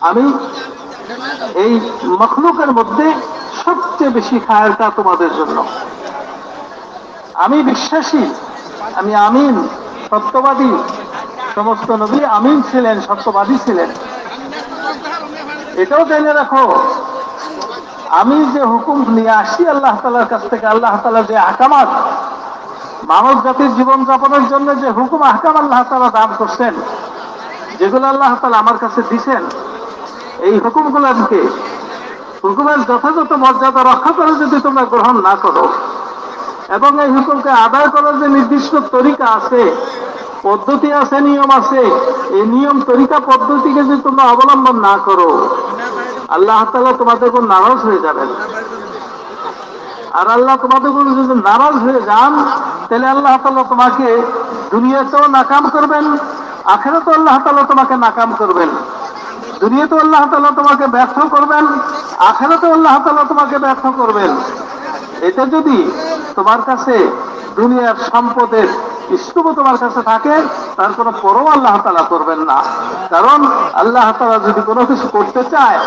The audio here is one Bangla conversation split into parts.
আমি এই মখলুকের মধ্যে সবচেয়ে বেশি খায়ারটা তোমাদের জন্য। আমি বিশ্বাসী, আমি আমিন, সত্যবাদী, সমস্ত নবী আমিন ছিলেন, সত্যবাদী ছিলেন। এটাও জেনে রাখো, আমি যে হুকুম নিয়ে আসি আল্লাহ তালার কাছ থেকে, আল্লাহ তালা যে আকামাত মানব জাতির জীবন যাপনের জন্য যে হুকুম, আহকাম আল্লাহ তালা দান করছেন, যেগুলো আল্লাহ তালা আমার কাছে দিছেন এই হুকুমগুলোকে হুকুমের যথাযথ মর্যাদা রক্ষা করে যদি তোমরা গ্রহণ না করো, এবং এই হুকুমকে আদায় করার যে নির্দিষ্ট তরিকা আছে, পদ্ধতি আছে, নিয়ম আছে, এই নিয়ম তরিকা, পদ্ধতিকে যদি তোমরা অবলম্বন না করো, আল্লাহ তালা তোমাদের উপর নারাজ হয়ে যাবেন। আর আল্লাহ তোমাদের উপর যদি নারাজ হয়ে যান, তাহলে আল্লাহ তালা তোমাকে দুনিয়াতেও নাকাম করবেন, আখেরাতেও আল্লাহ তালা তোমাকে নাকাম করবেন। দুনিয়াতে আল্লাহ তালা তোমাকে ব্যর্থ করবেন, আখেরাতে আল্লাহ তালা তোমাকে ব্যর্থ করবেন। এটা যদি তোমার কাছে দুনিয়ার সম্পদের স্তূপ তোমার কাছে থাকে, তার কোনো পরও আল্লাহ তালা করবেন না। কারণ আল্লাহ তালা যদি কোনো কিছু করতে চায়,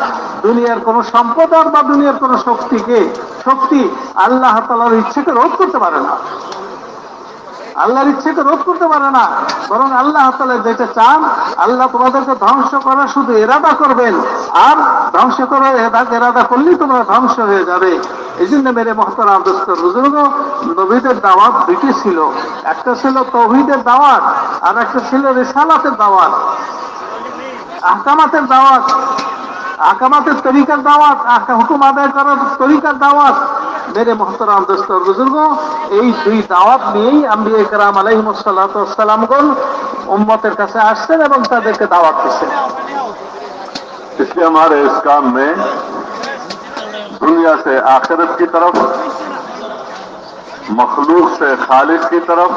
দুনিয়ার কোনো সম্পদ আর বা দুনিয়ার কোনো শক্তিকে, শক্তি আল্লাহ তালার ইচ্ছেকে রোধ করতে পারে না। আল্লাহর ইচ্ছেকে রোধ করতে পারে না। বরং আল্লাহ যেটা চান, আল্লাহ তোমাদেরকে ধ্বংস করা শুধু এরাদা করবেন। আর ধ্বংস করে, এরাদা করলেই তোমরা ধ্বংস হয়ে যাবে। এই জন্য মেরে মহতরাম, দোস্ত বুজুর্গ, নবীদের দাওয়াত দুটি ছিল। একটা ছিল তৌহিদের দাওয়াত, আর একটা ছিল রেসালাতের দাওয়াত। আহকামাতের দাওয়াত। احکامات طریقہ دعوت حکم আদায় করার তরিকার দাওয়াত میرے محترام دوستوں اور بزرگوں کرام علیہ السلام নিয়েই আম্বি একরাম আলাইহিম সালাম গণ امتের কাছে আসছেন এবং তাদেরকে দাওয়াত দিচ্ছেন اس لیے ہمارے اس کام میں دنیا سے آخرت کی طرف، مخلوق سے خالق کی طرف،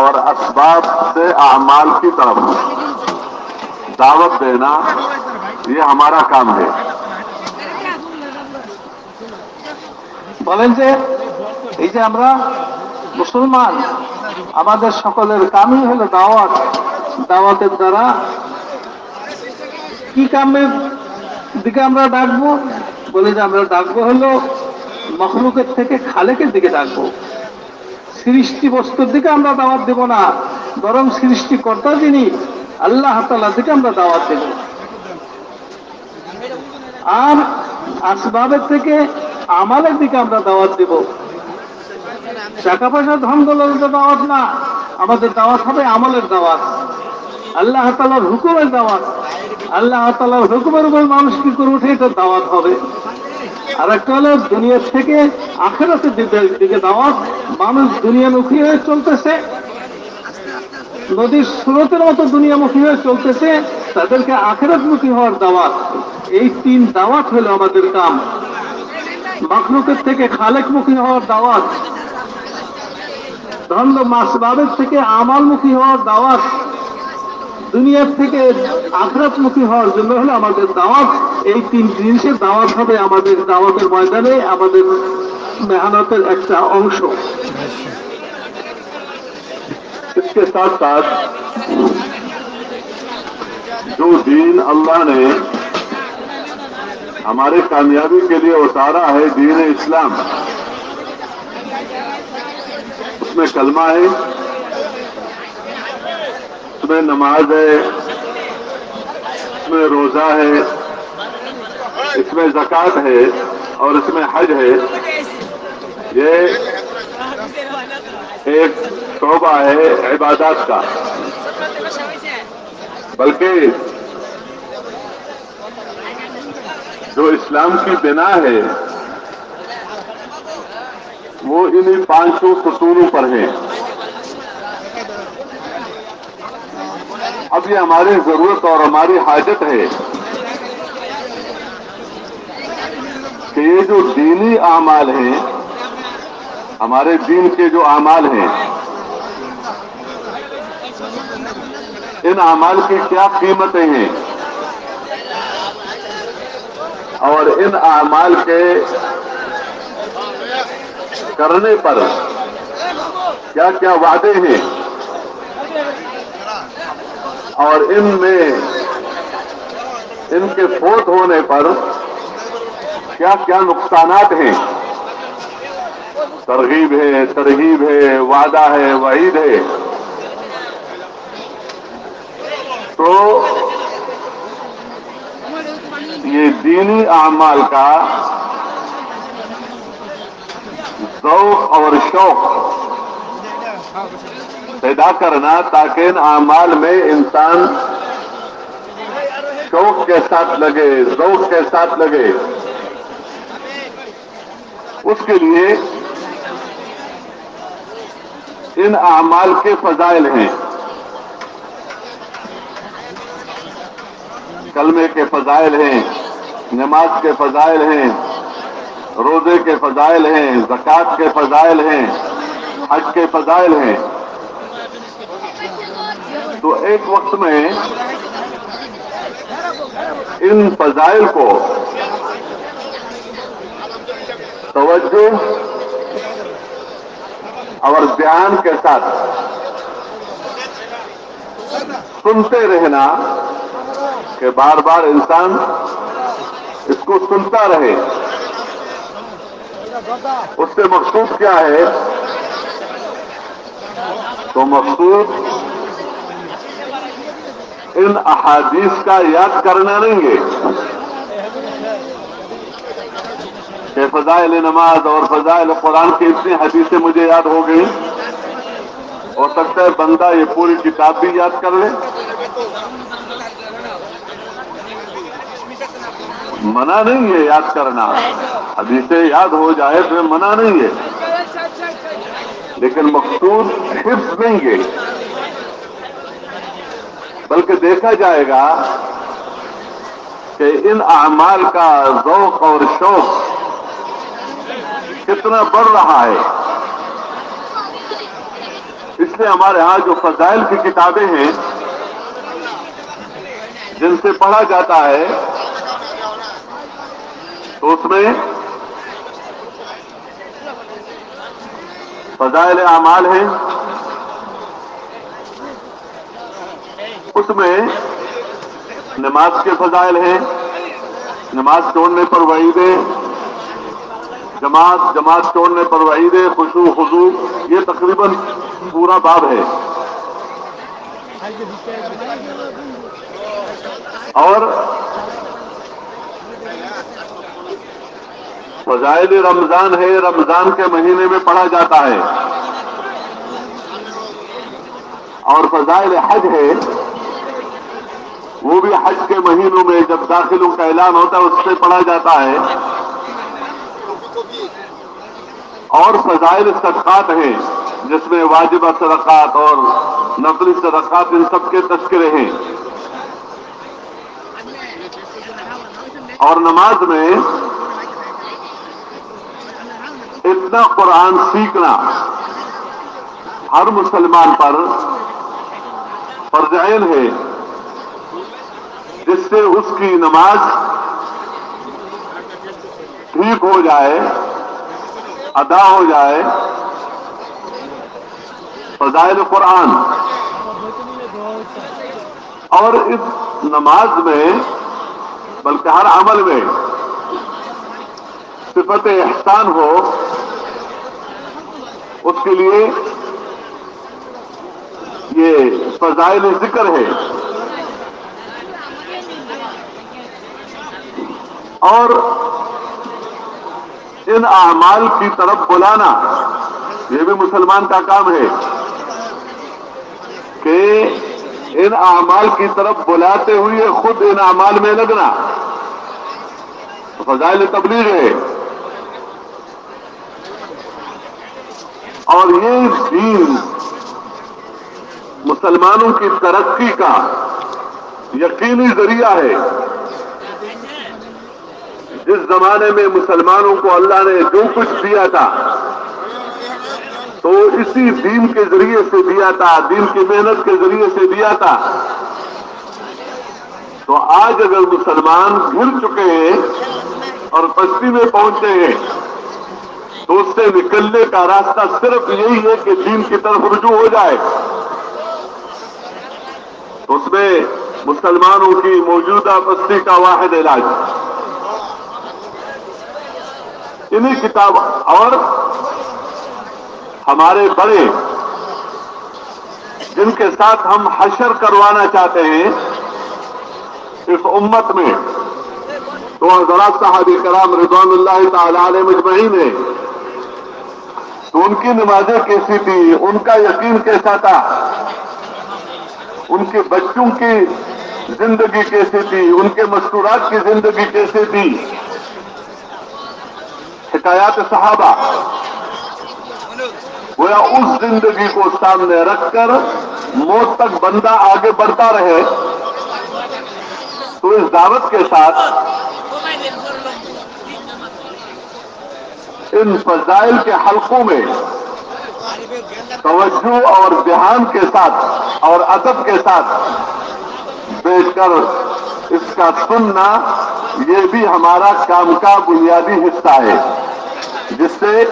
اور اسباب سے اعمال کی طرف۔ दावत देना ये हमारा काम है বলেন যে এই যে আমরা মুসলমান আমাদের সকলের কামই হলো দাওয়াত দাওয়াতের দ্বারা কি কামের দিকে আমরা ডাকবো বলে যে আমরা ডাকবো হলো মখলুকের থেকে খালেকের দিকে ডাকবো সৃষ্টি বস্তুর দিকে আমরা দাওয়াত দেব না বরং সৃষ্টিকর্তা যিনি আল্লাহ তালার দিকে আমরা দাওয়াত দেব আর আসবাবের থেকে আমালের দিকে আমরা দাওয়াত দেব। টাকা পয়সা ধন দলের দাওয়াত না, আমাদের দাওয়াত হবে আমলের দাওয়াত। আল্লাহ তালার হুকুমের দাওয়াত। আল্লাহ তালার হুকুমের উপর মানুষ কি করে উঠে এটা দাওয়াত হবে। আর একটা হলো দুনিয়ার থেকে আখেরাতের দিকে দাওয়াত। মানুষ দুনিয়ামুখী হয়ে চলতেছে। নদীর স্রোতের মতো দুনিয়ামুখী হয়ে চলতেছে, তাদেরকে আখেরাতমুখী হওয়ার দাওয়াত। এই তিন দাওয়াত হলো আমাদের কাম। মাখলুকের থেকে খালেকমুখী হওয়ার দাওয়াত। ধন্য মাসবাবের থেকে আমালমুখী হওয়ার দাওয়াত। দুনিয়ার থেকে আখরাতমুখী হওয়ার জন্য হলো আমাদের দাওয়াত। এই তিন জিনিসের দাওয়াত হবে আমাদের দাওয়াতের ময়দানে, আমাদের মেহনতের একটা অংশ। اس کے ساتھ ساتھ جو دین اللہ نے ہمارے کامیابی کے لیے اتارا ہے دین اسلام، اس میں کلمہ ہے، اس میں نماز ہے، اس میں روزہ ہے، اس میں زکوٰۃ ہے اور اس میں حج ہے۔ یہ ایک شعبہ ہے عبادات کا۔ بلکہ جو اسلام کی بنا ہے، وہ انہیں پانچوں ستونوں پر ہیں اب یہ ہماری ضرورت اور ہماری حاجت ہے کہ یہ جو دینی اعمال ہیں ہمارے دین کے جو اعمال ہیں، ان اعمال کی کیا قیمتیں ہیں؟ اور ان اعمال کے کرنے پر کیا کیا وعدے ہیں؟ اور ان میں ان کے فوت ہونے پر کیا کیا نقصانات ہیں؟ ترغیب ہے ترغیب ہے، وعدہ ہے، وعید ہے۔ تو یہ دینی اعمال کا ذوق اور شوق پیدا کرنا تاکہ ان اعمال میں انسان شوق کے ساتھ لگے، ذوق کے ساتھ لگے۔ اس کے لیے ان اعمال کے فضائل ہیں۔ کلمے کے فضائل ہیں، نماز کے فضائل ہیں، روزے کے فضائل ہیں، زکوٰۃ کے فضائل ہیں، حج کے فضائل ہیں۔ تو ایک وقت میں ان فضائل کو توجہ اور دھیان کے ساتھ سنتے رہنا کہ بار بار انسان اس کو سنتا رہے۔ اس سے مقصود کیا ہے؟ تو مقصود ان احادیث کا یاد کرنا نہیں ہے کہ فضائل نماز اور فضائل قرآن کی اتنی حدیثیں مجھے یاد ہو گئی ہو سکتا ہے بندہ یہ پوری کتاب بھی یاد کر لے۔ منع نہیں ہے یاد کرنا۔ حدیثیں یاد ہو جائے تو منع نہیں ہے۔ لیکن مقصود حفظ نہیں گے بلکہ دیکھا جائے گا کہ ان اعمال کا ذوق اور شوق کتنا بڑھ رہا ہے۔ اس لیے ہمارے ہاں جو فضائل کی کتابیں ہیں، جن سے پڑھا جاتا ہے، تو اس میں فضائل اعمال ہیں۔ اس میں نماز کے فضائل ہیں۔ نماز چھوڑنے پر وعیدیں جماعت جماعت چھوڑنے پر وحید خوشو خضو یہ تقریباً پورا باب ہے۔ اور فضائل رمضان ہے، رمضان کے مہینے میں پڑھا جاتا ہے۔ اور فضائل حج ہے، وہ بھی حج کے مہینوں میں جب داخلوں کا اعلان ہوتا ہے، اس سے پڑھا جاتا ہے۔ اور فضائل صدقات ہیں، جس میں واجبہ صدقات اور نفلی صدقات ان سب کے تذکرے ہیں۔ اور نماز میں اتنا قرآن سیکھنا ہر مسلمان پر فرض ہے، جس سے اس کی نماز ٹھیک ہو جائے۔ ادا ہو جائے فضائل قرآن۔ اور اس نماز میں، بلکہ ہر عمل میں صفت احسان ہو، اس کے لیے یہ فضائل ذکر ہے۔ اور ان اعمال کی طرف بلانا، یہ بھی مسلمان کا کام ہے کہ ان اعمال کی طرف بلاتے ہوئے خود ان اعمال میں لگنا۔ فضائل تبلیغ ہے۔ اور یہ دین مسلمانوں کی ترقی کا یقینی ذریعہ ہے۔ جس زمانے میں مسلمانوں کو اللہ نے جو کچھ دیا تھا، تو اسی دین کے ذریعے سے دیا تھا، دین کی محنت کے ذریعے سے دیا تھا۔ تو آج اگر مسلمان گر چکے ہیں اور بستی میں پہنچے ہیں، تو اس سے نکلنے کا راستہ صرف یہی ہے کہ دین کی طرف رجوع ہو جائے۔ تو اس میں مسلمانوں کی موجودہ بستی کا واحد علاج۔ انہیں کتاب اور ہمارے بڑے جن کے ساتھ ہم حشر کروانا چاہتے ہیں، اس امت میں تو حضرات صاحب کرام رضوان اللہ تعالی علیہ مجمعین تو ان کی نمازیں کیسی تھی؟ ان کا یقین کیسا تھا؟ ان کے بچوں کی زندگی کیسی تھی؟ ان کے مستورات کی زندگی کیسی تھی؟ شکایات صحابہ۔ گویا اس زندگی کو سامنے رکھ کر موت تک بندہ آگے بڑھتا رہے، تو اس دعوت کے ساتھ ان فضائل کے حلقوں میں توجہ اور دھیان کے ساتھ اور ادب کے ساتھ بیٹھ کر اس کا سننا یہ بھی ہمارا کام کا بنیادی حصہ ہے۔ جس سے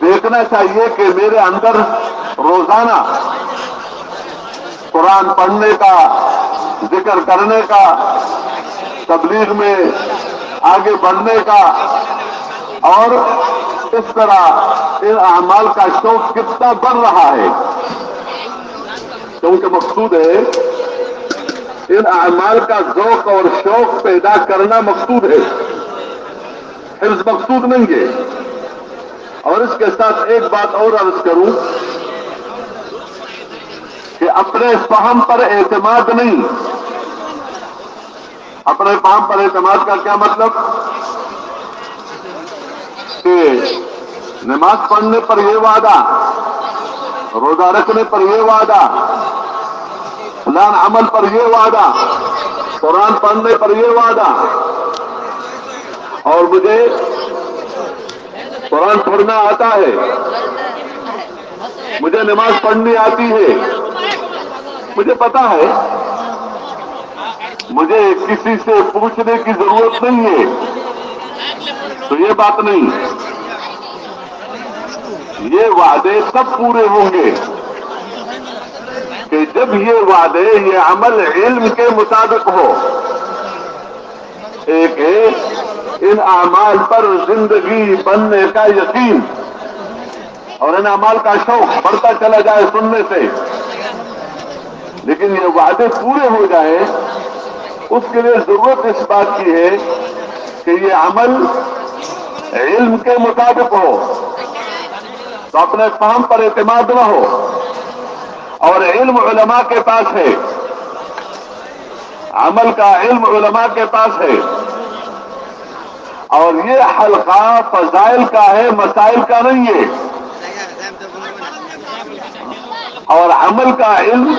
دیکھنا چاہیے کہ میرے اندر روزانہ قرآن پڑھنے کا، ذکر کرنے کا، تبلیغ میں آگے بڑھنے کا اور اس طرح ان اعمال کا شوق کتنا بڑھ رہا ہے۔ کیونکہ مقصود ہے، ان اعمال کا ذوق اور شوق پیدا کرنا مقصود ہے۔ حفظ مقصود نہیں ہے۔ اور اس کے ساتھ ایک بات اور عرض کروں کہ اپنے فہم پر اعتماد نہیں۔ اپنے فہم پر اعتماد کا کیا مطلب؟ کہ نماز پڑھنے پر یہ وعدہ روزہ رکھنے پر یہ وعدہ، پلان عمل پر یہ وعدہ، قرآن پڑھنے پر یہ وعدہ۔ اور مجھے قرآن پڑھنا آتا ہے، مجھے نماز پڑھنی آتی ہے۔ مجھے پتا ہے، مجھے کسی سے پوچھنے کی ضرورت نہیں ہے۔ تو یہ بات نہیں۔ یہ وعدے کب پورے ہوں گے کہ جب یہ وعدے، یہ عمل علم کے مطابق ہو، ایک ہے ان اعمال پر زندگی بننے کا یقین، اور ان اعمال کا شوق بڑھتا چلا جائے سننے سے۔ لیکن یہ وعدے پورے ہو جائیں، اس کے لیے ضرورت اس بات کی ہے کہ یہ عمل علم کے مطابق ہو۔ تو اپنے فہم پر اعتماد نہ ہو۔ اور علم علماء کے پاس ہے۔ عمل کا علم علماء کے پاس ہے۔ اور یہ حلقہ فضائل کا ہے، مسائل کا نہیں ہے۔ اور عمل کا علم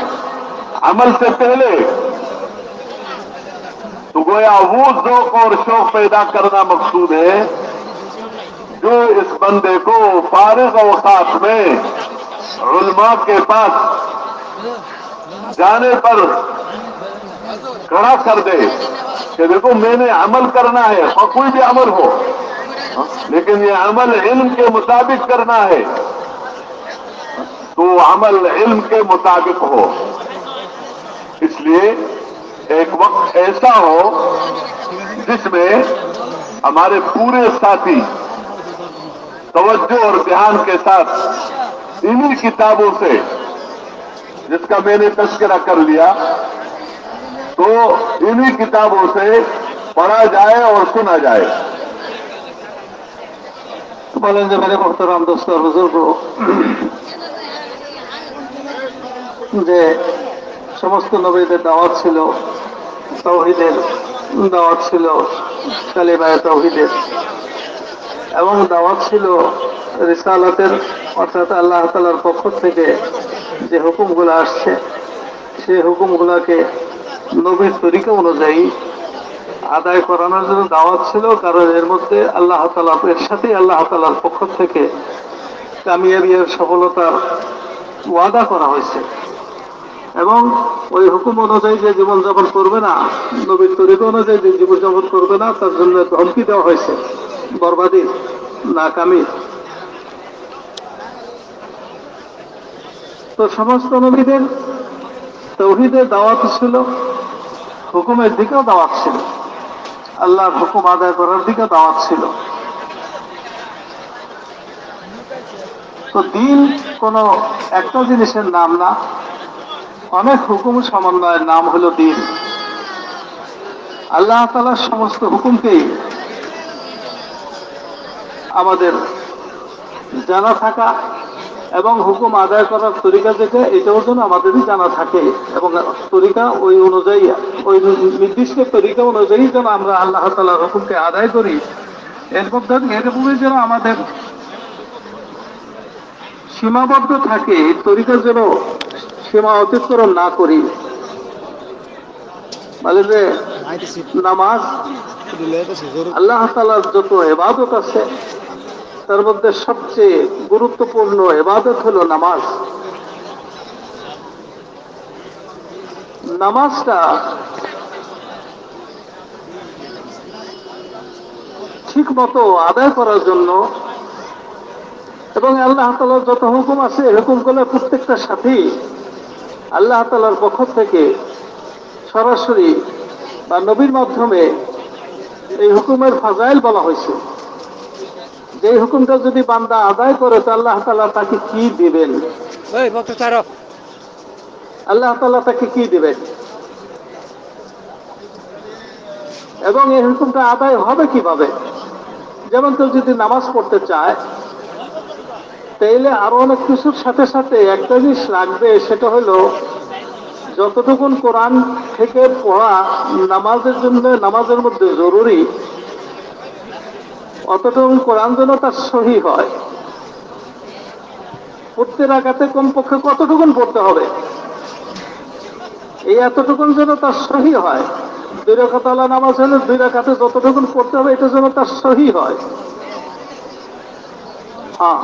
عمل سے پہلے۔ تو گویا وہ ذوق اور شوق پیدا کرنا مقصود ہے۔ جو اس بندے کو فارغ اوقات میں علماء کے پاس جانے پر کھڑا کر دے کہ دیکھو میں نے عمل کرنا ہے، اور کوئی بھی عمل ہو۔ لیکن یہ عمل علم کے مطابق کرنا ہے۔ تو عمل علم کے مطابق ہو۔ اس لیے ایک وقت ایسا ہو جس میں ہمارے پورے ساتھی توجہ اور دھیان کے ساتھ انہی کتابوں سے جس کا میں نے تذکرہ کر لیا، تو انہی کتابوں سے پڑھا جائے اور سنا جائے۔ بولیں گے میرے محترم دوست اور بزرگ سمست نبی নবীদের দাওয়াত ছিল তৌহিদের দাওয়াত ছিল কালিমায় তৌহিদের এবং দাওয়াত ছিল রিসালাতের, অর্থাৎ আল্লাহ তালার পক্ষ থেকে যে হুকুমগুলো আসছে, সেই হুকুমগুলোকে নবীর তরিকা অনুযায়ী আদায় করানোর জন্য দাওয়াত ছিল, কারণ এর মধ্যে আল্লাহ তালা এর সাথেই আল্লাহ তালার পক্ষ থেকে কামিয়াবিয়ার সফলতার ওয়াদা করা হয়েছে। এবং ওই হুকুম অনুযায়ী যে জীবনযাপন করবে না, নবীর তরিকা অনুযায়ী যে জীবনযাপন করবে না, তার জন্য ধমকি দেওয়া হয়েছে। বরবাদী, নাকামি। তো সমস্ত নবীদের তৌহিদের দাওয়াত ছিল, হুকুমের দিকেও দাওয়াত ছিল। আল্লাহর হুকুম আদায় করার দিকে দাওয়াত ছিল। তো দিন কোনো একটা জিনিসের নাম না অনেক হুকুম সমন্বয়ের নাম হলো দিন। আল্লাহ তালার সমস্ত হুকুমকেই আমাদের জানা থাকা এবং হুকুম আদায় করার তরিকা যেটা, এটাও যেন আমাদেরই জানা থাকে এবং তরিকা ওই অনুযায়ী, ওই নির্দিষ্ট তরিকা অনুযায়ী যেন আমরা আল্লাহ তালার হুকুমকে আদায় করি। এর মধ্যে এরকমই যেন আমাদের সীমাবদ্ধ থাকে, এই তরিকা যেন সীমা অতিক্রম না করি। যে নামাজ, আল্লাহ তালার যত এবাদত আছে, তার মধ্যে সবচেয়ে গুরুত্বপূর্ণ এবাদত হলো নামাজ। নামাজটা ঠিক মতো আদায় করার জন্য এবং আল্লাহ তালার যত হুকুম আছে এরকম করলে প্রত্যেকটার সাথেই আল্লাহ তালার পক্ষ থেকে সরাসরি বা নবীর মাধ্যমে এই হুকুমের ফাজাইল বলা হয়েছে। যে হুকুমটা যদি বান্দা আদায় করে তো আল্লাহ তালা তাকে কি দিবেন? আল্লাহ তালা তাকে কি দিবেন? এবং এই হুকুমটা আদায় হবে কীভাবে? যেমন কেউ যদি নামাজ পড়তে চায় তাইলে আরও অনেক কিছুর সাথে সাথে একটা জিনিস লাগবে সেটা হলো যতটুকুন কোরআন থেকে পড়া নামাজের জন্য, নামাজের মধ্যে জরুরি অতটুকু কোরআন যেন তার সহি হয়। পড়তে রাখাতে কমপক্ষে কতটুকুন পড়তে হবে? এই এতটুকুন যেন তার সহি হয়। দুই রাখাতলা নামাজ হলে দুই রাখাতে যতটুকুন পড়তে হবে, এটা যেন তার সহি হয়। হ্যাঁ।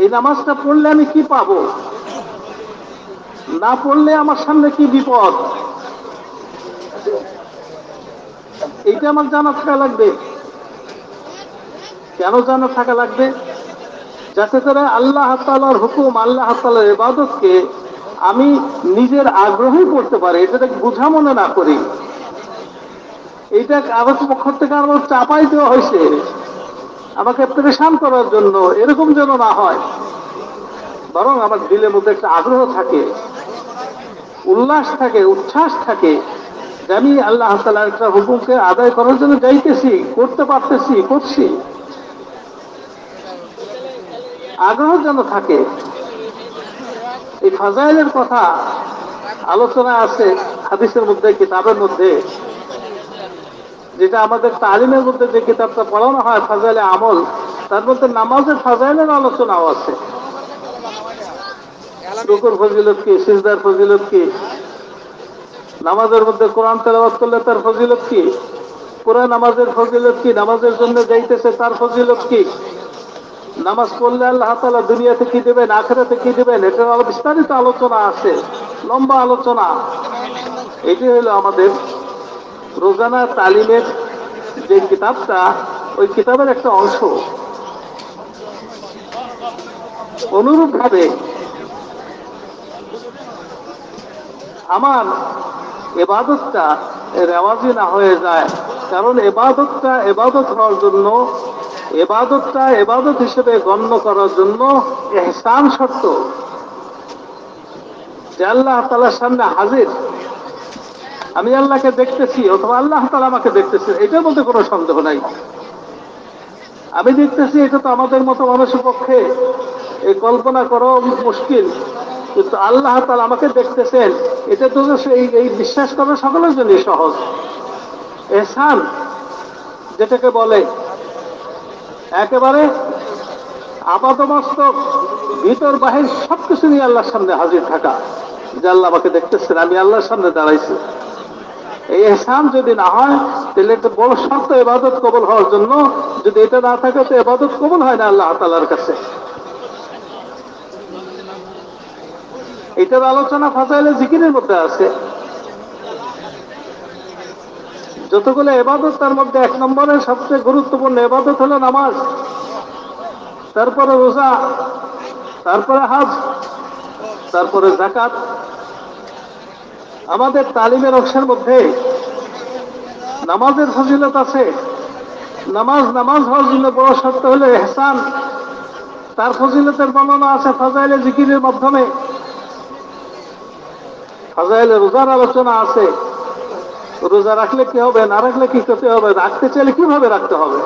এই নামাজটা পড়লে আমি কি পাবো? না পড়লে আমার সামনে কি বিপদ? এইটা আমার জানা থাকা লাগবে। কেন জানা থাকা লাগবে? যাতে করে আল্লাহ তালার হুকুম, আল্লাহ তালার ইবাদতকে আমি নিজের আগ্রহে করতে পারি, এটাকে বুঝা মনে না করি। এইটা কাগজ পক্ষ থেকে আমার চাপাই দেওয়া হয়েছে। আমাকে পরেশান করার জন্য এরকম যেন না হয়। বরং আমার দিলের মধ্যে একটা আগ্রহ থাকে, উল্লাস থাকে, উচ্ছ্বাস থাকে যে আমি আল্লাহ তালা একটা হুকুমকে আদায় করার জন্য যাইতেছি, করতে পারতেছি, করছি। আগ্রহ যেন থাকে। এই ফাজাইলের কথা আলোচনা আছে, হাদিসের মধ্যে, কিতাবের মধ্যে। যেটা আমাদের তালিমের মধ্যে যে কিতাবটা পড়ানো হয়, ফাজাইলে আমল, তার মধ্যে নামাজের ফাজাইলের আলোচনাও আছে। রুকুর ফজিলত কি, সিজদার ফজিলত কি? নামাজের মধ্যে কোরআন তেলাওয়াত করলে তার ফজিলত কি? পুরা নামাজের ফজিলত কি? নামাজের জন্য যাইতেছে তার ফজিলত কি? নামাজ পড়লে আল্লাহ তালা দুনিয়াতে কি দেবেন, আখেরাতে কি দেবেন? এটার বিস্তারিত আলোচনা আছে, লম্বা আলোচনা। এটি হলো আমাদের রোজানা তালিমের যে কিতাবটা, ওই কিতাবের একটা অংশ অনুরূপভাবে আমার এবাদতটা রেওয়াজি না হয়ে যায়। কারণ এবাদতটা এবাদত হওয়ার জন্য, এবাদতটা এবাদত হিসেবে গণ্য করার জন্য এহসান শর্ত। যে আল্লাহ তালার সামনে হাজির। আমি আল্লাহকে দেখতেছি, অথবা আল্লাহ তালা আমাকে দেখতেছি, এটার মধ্যে কোনো সন্দেহ নাই। আমি দেখতেছি এটা তো আমাদের মতো মানুষের পক্ষে, এই কল্পনা করা মুশকিল, কিন্তু আল্লাহ তালা আমাকে দেখতেছেন, এটা তো এই এই বিশ্বাস করা সকলের জন্যই সহজ। এহসান, যেটাকে বলে, একেবারে আপাতমস্তক ভিতর বাহির সবকিছু নিয়ে আল্লাহর সামনে হাজির থাকা, যে আল্লাহ আমাকে দেখতেছেন, আমি আল্লাহর সামনে দাঁড়াইছি। এই এহসান যদি না হয়, তাহলে একটা বড় শর্ত এবাদত কবল হওয়ার জন্য যদি এটা না থাকে, তো এবাদত কবল হয় না আল্লাহ তালার কাছে। এটার আলোচনা ফাজাইলে জিকিরের মধ্যে আছে। যতগুলো এবাদত তার মধ্যে এক নম্বরে সবচেয়ে গুরুত্বপূর্ণ এবাদত হলো নামাজ। তারপরে রোজা, তারপরে হাজ, তারপরে জাকাত আমাদের তালিমের অংশের মধ্যে নামাজের ফজিলত আছে। নামাজ নামাজ হওয়ার জন্য বড় শর্ত হলো এহসান। তার ফজিলতের বর্ণনা আছে ফাজাইলে জিকিরের মাধ্যমে। ফাজাইলে রোজার আলোচনা আছে। রোজা রাখলে কি হবে, না রাখলে কি করতে হবে, রাখতে চাইলে কীভাবে রাখতে হবে?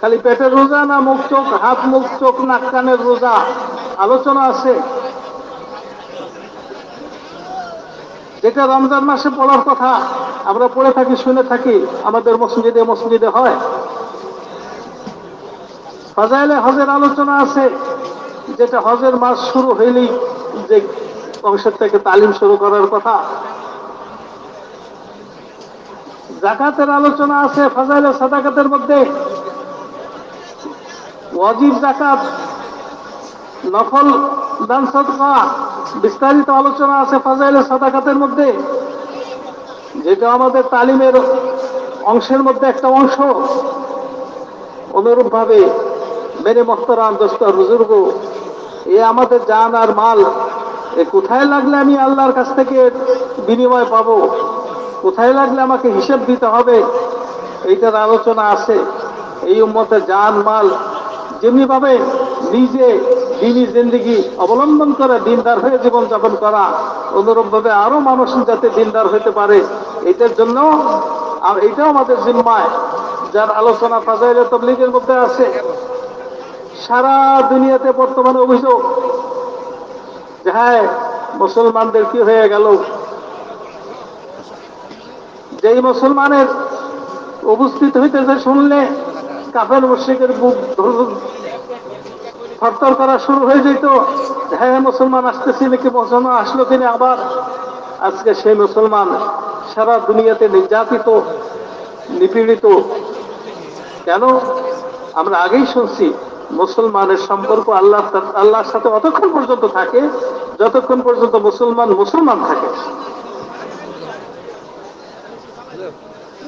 খালি পেটের রোজা না মুখ, চোখ, হাত, মুখ, চোখ, নাক, কানের রোজা? আলোচনা আছে। যেটা রমজান মাসে পড়ার কথা। আমরা পড়ে থাকি, শুনে থাকি, আমাদের মসজিদে মসজিদে হয়। ফাজাইলে হজের আলোচনা আছে, যেটা হজের মাস শুরু হইলেই যে অংশের থেকে তালিম শুরু করার কথা। জাকাতের আলোচনা আছে, ফাজাইলে সাদাকাতের মধ্যে। ওয়াজিব জাকাত নফল দান সদকা, বিস্তারিত আলোচনা আছে ফাজাইলে সাদাকাতের মধ্যে। যেটা আমাদের তালিমের অংশের মধ্যে একটা অংশ। অনুরূপভাবে মেরে মস্তরাম দোস্ত বুজুর্গ এ আমাদের জান আর মাল, এ কোথায় লাগলে আমি আল্লাহর কাছ থেকে বিনিময় পাব? কোথায় লাগলে আমাকে হিসেব দিতে হবে? এইটার আলোচনা আছে। এই উম্মতের জান, মাল যেমনি ভাবে নিজে দিনী জিন্দিগি অবলম্বন করে দিনদার হয়ে জীবন যাপন করা অনুরূপ ভাবে আরও মানুষ যাতে দিনদার হইতে পারে, এটার জন্য আর এটাও আমাদের জিম্মায়, যার আলোচনা ফাজাইলে তবলিগের মধ্যে আছে। সারা দুনিয়াতে বর্তমানে অভিযোগ যে হ্যাঁ মুসলমানদের কি হয়ে গেল? যেই মুসলমানের উপস্থিত হইতেছে শুনলে কাফের মুশ্রিকের বুক থরথর করা শুরু হয়ে যেত। হ্যাঁ মুসলমান আসতেছি নাকি? মুসলমান আসলো কিনা আবার? আজকে সেই মুসলমান সারা দুনিয়াতে নির্যাতিত, নিপীড়িত। কেন? আমরা আগেই শুনছি, মুসলমানের সম্পর্ক আল্লাহ আল্লাহর সাথে অতক্ষণ পর্যন্ত থাকে, যতক্ষণ পর্যন্ত মুসলমান মুসলমান থাকে।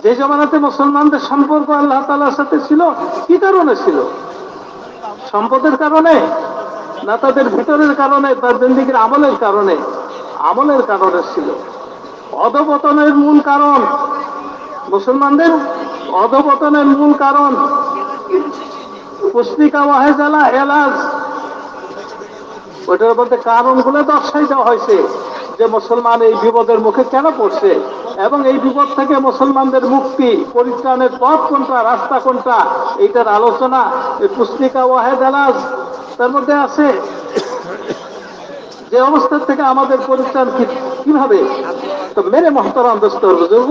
যে জমানাতে মুসলমানদের সম্পর্ক আল্লাহ তালার সাথে ছিল, কি কারণে ছিল? সম্পদের কারণে? না তাদের ভিতরের কারণে তার জিন্দিগির আমলের কারণে? আমলের কারণে ছিল। অধপতনের মূল কারণ। মুসলমানদের অধপতনের মূল কারণ। পুস্তিকা ওয়াহেজালা এলাজ। ওইটার মধ্যে কারণ কারণগুলো দর্শাই দেওয়া হয়েছে যে মুসলমান এই বিপদের মুখে কেন পড়ছে? এবং এই বিপদ থেকে মুসলমানদের মুক্তি, পরিত্রাণের পথ কোনটা, রাস্তা কোনটা, এইটার আলোচনা এই পুস্তিকা ওয়াহেদ আলাজ তার মধ্যে আছে। যে অবস্থা থেকে আমাদের পরিত্রাণ কীভাবে? তো মেরে মহতরাম দোস্ত, বুজুর্গ,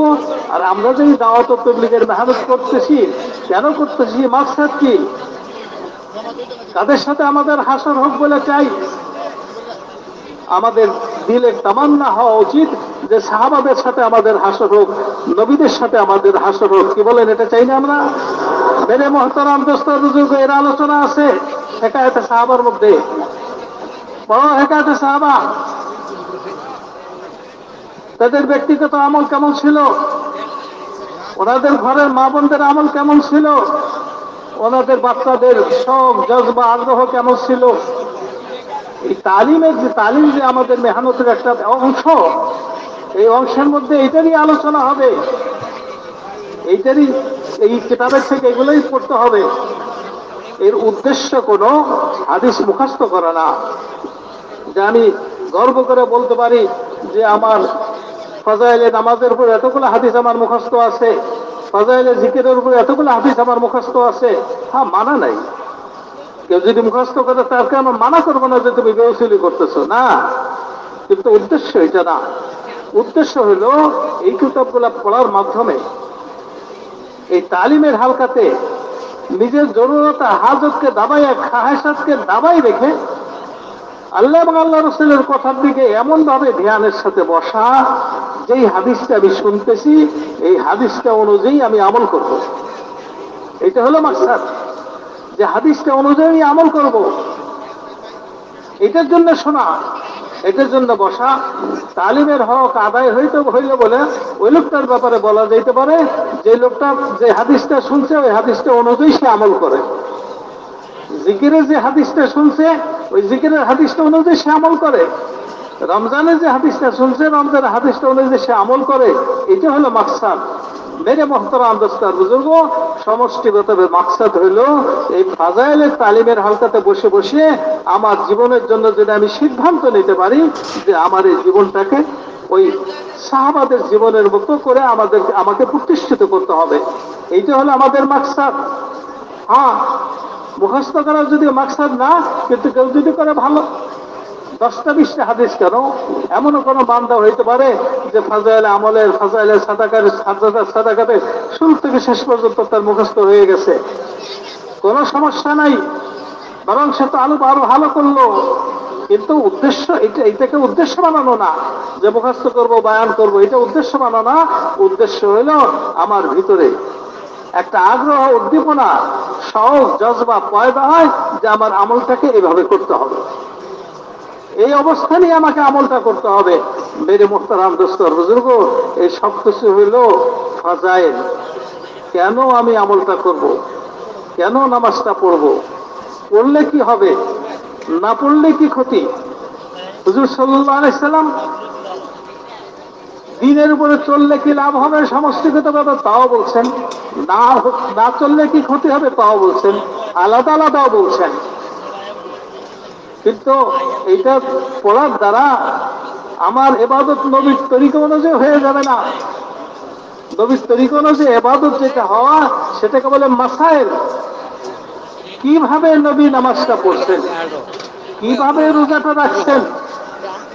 আর আমরা যে দাওয়াত তবলিগের মেহনত করতেছি, কেন করতেছি, মাকসাদ কি? তাদের সাথে আমাদের হাসর হোক বলে চাই। আমাদের দিলের তামান্না হওয়া উচিত যে সাহাবাদের সাথে আমাদের হাসর হোক, নবীদের সাথে আমাদের হাসর হোক। কি বলেন, এটা চাই না আমরা? মেরে মহতারাম দোস্ত এর আলোচনা আছে। হেকায়তে সাহাবার মধ্যে। বড় হেকায়তে সাহাবা। তাদের ব্যক্তিগত আমল কেমন ছিল? ওনাদের ঘরের মা বোনদের আমল কেমন ছিল? ওনাদের বাচ্চাদের শখ জজবা আগ্রহ কেমন ছিল? এই তালিমের যে তালিম যে আমাদের মেহনতের একটা অংশ, এই অংশের মধ্যে এইটারই আলোচনা হবে। এইটারই এই কিতাবের থেকে এগুলোই পড়তে হবে। এর উদ্দেশ্য কোনো হাদিস মুখস্থ করা না। যে আমি গর্ব করে বলতে পারি যে আমার ফজাইলে নামাজের উপর এতগুলো হাদিস আমার মুখস্থ আছে, ফজাইলে জিকিরের উপর এতগুলো হাদিস আমার মুখস্থ আছে। হ্যাঁ মানা নাই। কেউ যদি মুখস্থ করে, তাকে আমরা মানা করব না যে তুমি বেউসুলি করতেছো। না। কিন্তু উদ্দেশ্য এটা না। উদ্দেশ্য হলো এই কিতাবগুলা পড়ার মাধ্যমে এই তালিমের হালকাতে নিজের জরুরত হাজতকে দাবাইয়া খাহেসাতকে দাবাই রেখে আল্লাহ এবং আল্লাহ রসুলের কথার দিকে এমন ভাবে ধ্যানের সাথে বসা, যেই হাদিসটা আমি শুনতেছি, এই হাদিসটা অনুযায়ী আমি আমল করব। এটা হলো মাকসাদ। যে হাদিসটা অনুযায়ী আমল করব। এটার জন্য শোনা, এটার জন্য বসা। তালিমের হক আদায় হইতে হইল বলে ওই লোকটার ব্যাপারে বলা যাইতে পারে, যে লোকটা যে হাদিসটা শুনছে, ওই হাদিসটা অনুযায়ী সে আমল করে। জিকিরের যে হাদিসটা শুনছে, ওই জিকিরের হাদিসটা অনুযায়ী সে আমল করে। রমজানের যে হাদিসটা শুনছে, রমজানের হাদিসটা অনুযায়ী সে আমল করে। এটা হলো মাকসাদ। মেরে মহতরাম দোস্তার বুজুর্গ সমষ্টিগত মাকসাদ হইল, এই ফাজাইলের তালিমের হালকাতে বসে বসে আমার জীবনের জন্য যদি আমি সিদ্ধান্ত নিতে পারি যে আমার এই জীবনটাকে ওই সাহাবাদের জীবনের মতো করে আমাদের আমাকে প্রতিষ্ঠিত করতে হবে। এইটা হলো আমাদের মাকসাদ। হ্যাঁ মুখস্থ করার যদি মাকসাদ না, কিন্তু কেউ যদি করে ভালো দশটা বিশটা হাদিস কেন? এমনও কোনো বান্দা হইতে পারে যে ফাজাইল আমলের, ফাজাইলের সাদাকার সাদাকার সাদাকাতে শুরু থেকে শেষ পর্যন্ত তার মুখস্থ হয়ে গেছে। কোনো সমস্যা নাই। বরং সে তো আরও আরও ভালো করল। কিন্তু উদ্দেশ্য এটা এটাকে উদ্দেশ্য বানানো না। যে মুখস্থ করব, বায়ান করব, এটা উদ্দেশ্য বানানো না। উদ্দেশ্য হলো আমার ভিতরে একটা আগ্রহ, উদ্দীপনা সহজ জজবা, পয়দা হয় যে আমার আমলটাকে এভাবে করতে হবে। এই অবস্থানেই আমাকে আমলটা করতে হবে। মেরে মোহতারাম দোস্তর বুজুর্গ, এই সব কিছু হইল ফাজাইল। কেন আমি আমলটা করব। কেন নামাজটা পড়ব? পড়লে কি হবে? না পড়লে কি ক্ষতি? হুজুর আলাইসাল্লাম দিনের উপরে চললে কি লাভ হবে? সমষ্টিগতভাবে তাও বলছেন। না চললে কি ক্ষতি হবে? তাও বলছেন। আলাদা, আলাদাও বলছেন। কিন্তু এইটা পড়ার দ্বারা আমার এবাদত নবীর তরিকা অনুযায়ী হয়ে যাবে না। নবীর তরিকা অনুযায়ী এবাদত যেটা হওয়া, সেটাকে বলে মাসাইল। কীভাবে নবী নামাজটা পড়ছেন? কীভাবে রোজাটা রাখছেন?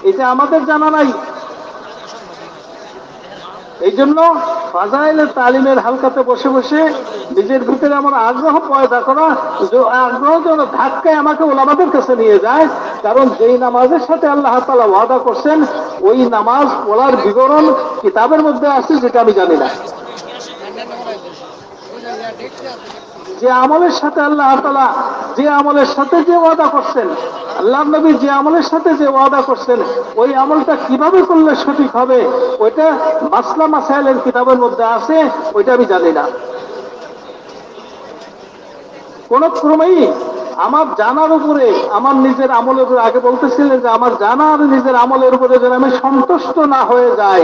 এটা আমাদের জানা নাই। এই জন্য ফাজাইলের তালিমের হালকাতে বসে বসে নিজের ভিতরে আমার আগ্রহ পয়দা করা আগ্রহ যেন ধাক্কায় আমাকে ওলামাদের কাছে নিয়ে যায়। কারণ যেই নামাজের সাথে আল্লাহ তালা ওয়াদা করছেন, ওই নামাজ পড়ার বিবরণ কিতাবের মধ্যে আছে, যেটা আমি জানি না। যে আমলের সাথে আল্লাহ তালা যে আমলের সাথে যে ওয়াদা করছেন আল্লাহ নবী যে আমলের সাথে যে ওয়াদা করছেন, ওই আমলটা কীভাবে করলে সঠিক হবে, ওইটা মাসলা মাসাইলের কিতাবের মধ্যে আছে, ওইটা আমি জানি না। কোন ক্রমেই আমার জানার উপরে, আমার নিজের আমলের উপরে, আগে বলতেছিলেন যে আমার জানার নিজের আমলের উপরে যেন আমি সন্তুষ্ট না হয়ে যাই।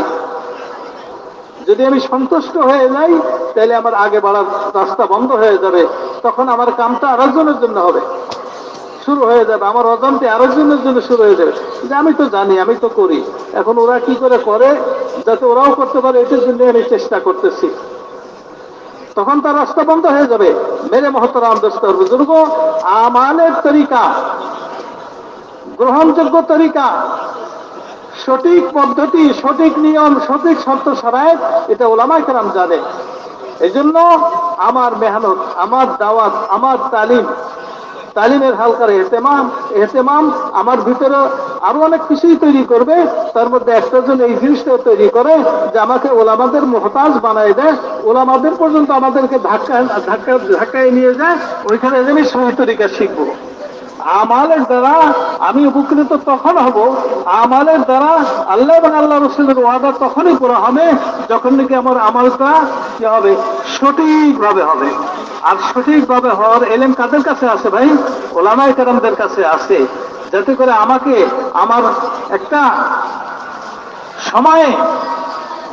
যদি আমি সন্তুষ্ট হয়ে যাই, তাহলে আমার আগে বাড়ার রাস্তা বন্ধ হয়ে যাবে। তখন আমার কামটা আরেকজনের জন্য হবে। শুরু হয়ে যাবে। আমার অজান্তে আরেকজনের জন্য শুরু হয়ে যাবে। যে আমি তো জানি, আমি তো করি। এখন ওরা কি করে করে? যাতে ওরাও করতে পারে, এটার জন্য আমি চেষ্টা করতেছি। তখন তার রাস্তা বন্ধ হয়ে যাবে। মেরে মহতরাম দোস্তর বুজুর্গ, আমানের তরিকা, গ্রহণযোগ্য তরিকা সঠিক পদ্ধতি, সঠিক নিয়ম, সঠিক শর্ত সরায় এটা ওলামাই কেরাম জানে। এই জন্য আমার মেহনত, আমার দাওয়াত, আমার তালিম, তালিমের হালকার এহতেমাম এহতেমাম আমার ভিতরে আরও অনেক কিছুই তৈরি করবে। তার মধ্যে একটা জন এই জিনিসটা তৈরি করে যে আমাকে ওলামাদের মহতাজ বানায় দেয়। ওলামাদের পর্যন্ত আমাদেরকে ধাক্কা ধাক্কা, ধাক্কায় নিয়ে যায়। ওইখানে আমি সহি তরিকা শিখব। আমালের দ্বারা আমি উপকৃত তখন হব। আমালের দ্বারা আল্লাহ এবং আল্লাহ রসুলের ওয়াদা তখনই পুরো হবে, যখন নাকি আমার আমলটা কি হবে? সঠিকভাবে হবে। আর সঠিকভাবে হওয়ার এলেম কাদের কাছে আছে ভাই? ওলামাই কারামদের কাছে আছে। যাতে করে আমাকে আমার একটা সময়ে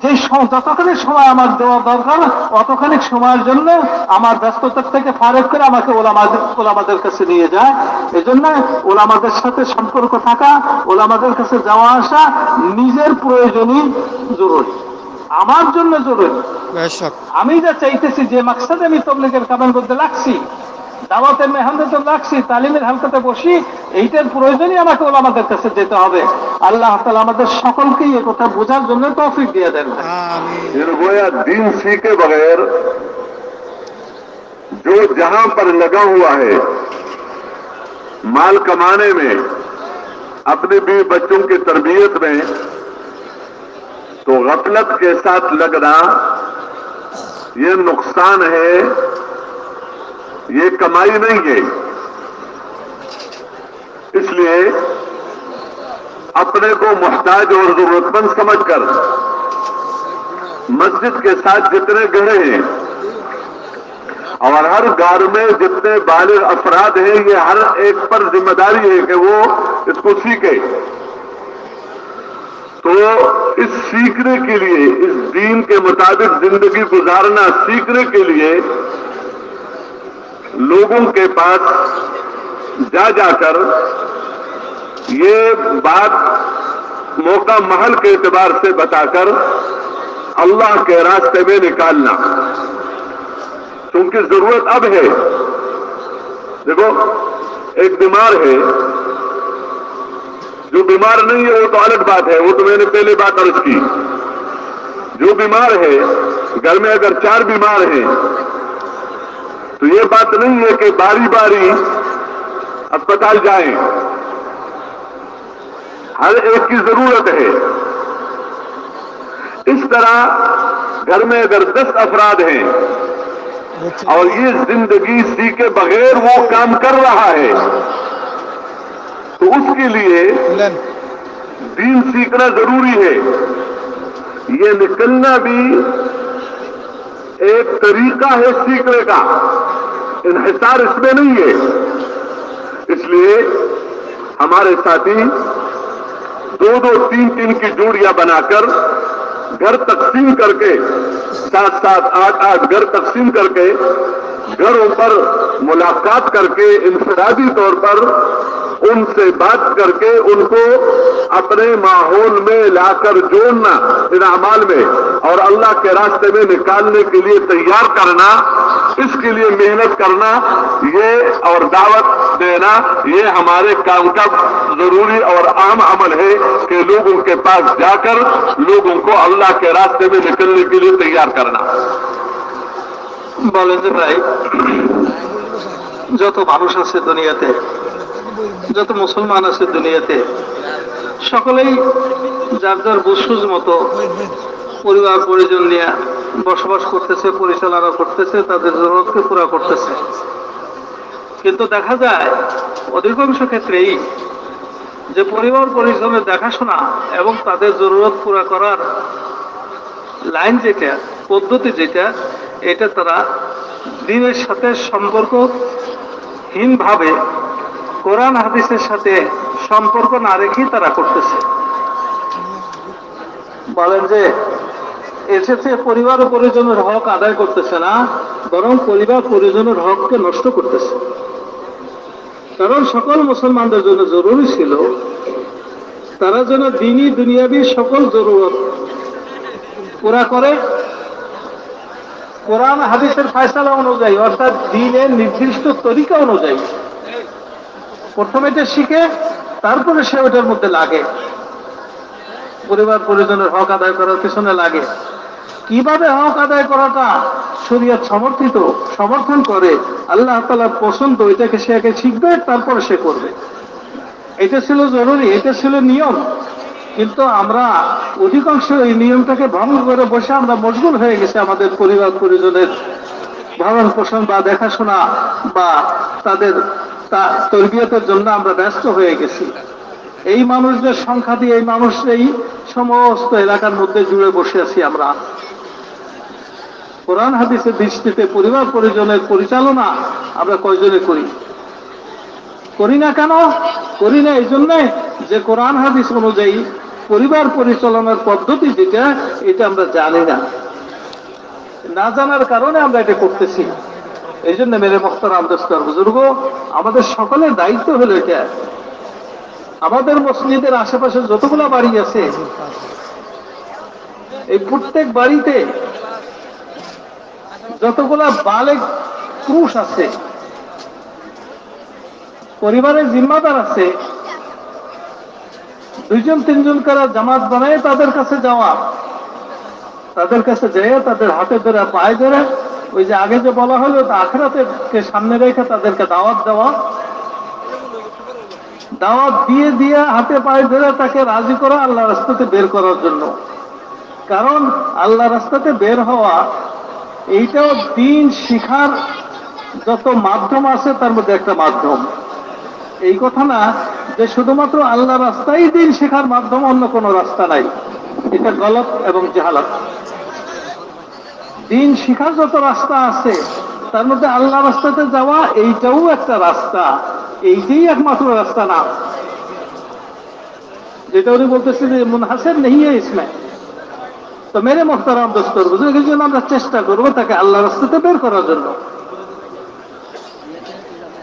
স- যতখানি সময় আমার দেওয়া দরকার অতখানি সময়ের জন্য আমার ব্যস্ততার থেকে ফারেক করে আমাকে ওলামাদের ওলামাদের কাছে নিয়ে যায় এই জন্য ওলামাদের সাথে সম্পর্ক থাকা ওলামাদের কাছে যাওয়া আসা নিজের প্রয়োজনই জরুরি। আমার জন্য জরুরি। আমি যা চাইতেছি যে মাকসাদে আমি তবলিগের কামের মধ্যে লাগছি দাওয়াতের মেহান্দেসের রাখছি তালিমের হালকাতে বসি এইটার প্রয়োজনই আমাকে ওলা আমাদের কাছে যেতে হবে। আল্লাহ তালা আমাদের সকলকে এই কথা বোঝার জন্য তৌফিক দিয়ে দেন। দিন سیکھے بغیر جو جہاں پر لگا ہوا ہے مال کمانے میں اپنے بیوی بچوں کی تربیت میں تو غفلت کے ساتھ لگنا یہ نقصان ہے یہ کمائی نہیں ہے۔ اس لیے اپنے کو محتاج اور ضرورت مند سمجھ کر مسجد کے ساتھ جتنے گڑے ہیں اور ہر گھر میں جتنے بالغ افراد ہیں، یہ ہر ایک پر ذمہ داری ہے کہ وہ اس کو سیکھے۔ تو اس سیکھنے کے لیے، اس دین کے مطابق زندگی گزارنا سیکھنے کے لیے لوگوں کے پاس جا جا کر یہ بات موقع محل کے اعتبار سے بتا کر اللہ کے راستے میں نکالنا۔ چونکہ ضرورت اب ہے۔ دیکھو، ایک بیمار ہے۔ جو بیمار نہیں ہے، وہ تو الگ بات ہے۔ وہ تو میں نے پہلے بات عرض کی۔ جو بیمار ہے، گھر میں اگر چار بیمار ہیں تو یہ بات نہیں ہے کہ باری باری اسپتال جائیں۔ ہر ایک کی ضرورت ہے۔ اس طرح گھر میں اگر دس افراد ہیں اور یہ زندگی سیکھے بغیر وہ کام کر رہا ہے تو اس کے لیے دین سیکھنا ضروری ہے۔ یہ نکلنا بھی ایک طریقہ ہے سیکھنے کا، انحصار اس میں نہیں ہے۔ اس لیے ہمارے ساتھی دو دو تین تین کی جوڑیاں بنا کر گھر تقسیم کر کے ساتھ سات آٹھ آٹھ گھر تقسیم کر کے گھروں پر ملاقات کر کے انفرادی طور پر ان سے بات کر کے ان کو اپنے ماحول میں لا کر جوڑنا، ان اعمال میں، اور اللہ کے راستے میں نکالنے کے لیے تیار کرنا، اس کے لیے محنت کرنا، یہ اور دعوت دینا، یہ ہمارے کام کا ضروری اور عام عمل ہے کہ لوگوں کے پاس جا کر لوگوں کو اللہ کے راستے میں نکلنے کے لیے تیار کرنا۔ বলেন যে ভাই, যত মানুষ আছে দুনিয়াতে, যত মুসলমান আছে দুনিয়াতে, সকলেই যার যার বুসুজ মতো পরিবার, পরিজন নিয়ে বসবাস করতেছে, পরিচালনা করতেছে, তাদের জরুরতকে পুরা করতেছে। কিন্তু দেখা যায়, অধিকাংশ ক্ষেত্রেই যে পরিবার, পরিজনের দেখাশোনা এবং তাদের জরুরত পুরা করার লাইন যেটা, পদ্ধতি যেটা, এটা তারা দিনের সাথে সম্পর্কহীনভাবে কোরআন হাদিসের সাথে সম্পর্ক না রেখেই তারা করতেছে। বলেন যে, এসেছে পরিবার পরিজনের হক আদায় করতেছে না, বরং পরিবার পরিজনের হককে নষ্ট করতেছে। কারণ সকল মুসলমানদের জন্য জরুরি ছিল, তারা যেন দিনই দুনিয়াবি সকল জরুরত পুরা করে, কোরআন হাদিসের ফায়সালা অনুযায়ী, অর্থাৎ দিনের নির্দিষ্ট তরিকা অনুযায়ী। প্রথমে এটা শিখে, তারপরে সে ওটার মধ্যে লাগে। পরিবার পরিজনের হক আদায় করার পিছনে লাগে। কীভাবে হক আদায় করাটা? শরীয়ত সমর্থিত, সমর্থন করে। আল্লাহ তালার পছন্দ এটাকে সে আগে শিখবে, তারপরে সে করবে। এটা ছিল জরুরি, এটা ছিল নিয়ম। কিন্তু আমরা অধিকাংশ এই নিয়মটাকে ভঙ্গ করে বসে আমরা মশগুল হয়ে গেছি আমাদের পরিবার, পরিজনের ভরণ পোষণ বা দেখাশোনা বা তাদের তরবিয়তের জন্য আমরা ব্যস্ত হয়ে গেছি। এই মানুষদের সংখ্যা দিয়ে, এই মানুষ এই সমস্ত এলাকার মধ্যে জুড়ে বসে আছি আমরা। কোরআন হাদিসের দৃষ্টিতে পরিবার, পরিজনের পরিচালনা আমরা কয়জনে করি? করি না কেন? করি না, এই জন্যে যে কোরআন হাদিস অনুযায়ী পরিবার পরিচালনার পদ্ধতি যেটা, এটা আমরা জানি না। না জানার কারণে আমরা এটা করতেছি। এই জন্য মেরে মোখতার আমদস্তর বুজুর্গ, আমাদের সকলের দায়িত্ব হলো এটা। আমাদের মসজিদের আশেপাশে যতগুলা বাড়ি আছে, এই প্রত্যেক বাড়িতে যতগুলা বালেক পুরুষ আছে, পরিবারের জিম্মাদার আছে দুইজন, তিনজন কারা জামাত বানায় তাদের কাছে যাওয়া। তাদের কাছে যেয়ে তাদের হাতে ধরে, পায়ে ধরে, ওই যে আগে যে বলা হলো আখরাতে সামনে রেখে তাদেরকে দাওয়াত দেওয়া। দাওয়াত দিয়ে দিয়ে হাতে পায়ে ধরে তাকে রাজি করা আল্লাহ রাস্তাতে বের করার জন্য। কারণ আল্লাহ রাস্তাতে বের হওয়া, এইটাও দিন শিখার যত মাধ্যম আছে, তার মধ্যে একটা মাধ্যম। এই কথা না যে শুধুমাত্র আল্লাহ রাস্তায় দিন শেখার মাধ্যমে অন্য কোনো রাস্তা নাই। এটা গলত এবং জাহালাত। দিন শেখার যত রাস্তা আছে, তার মধ্যে আল্লাহ রাস্তাতে যাওয়া এইটাও একটা রাস্তা। এইটাই একমাত্র রাস্তা না। যেটা উনি বলতেছে যে মুনহাসের নেই ইসমে তো মেরে মোখতারাম দোস্তর বুঝলেন এই জন্য আমরা চেষ্টা করব তাকে আল্লাহ রাস্তাতে বের করার জন্য।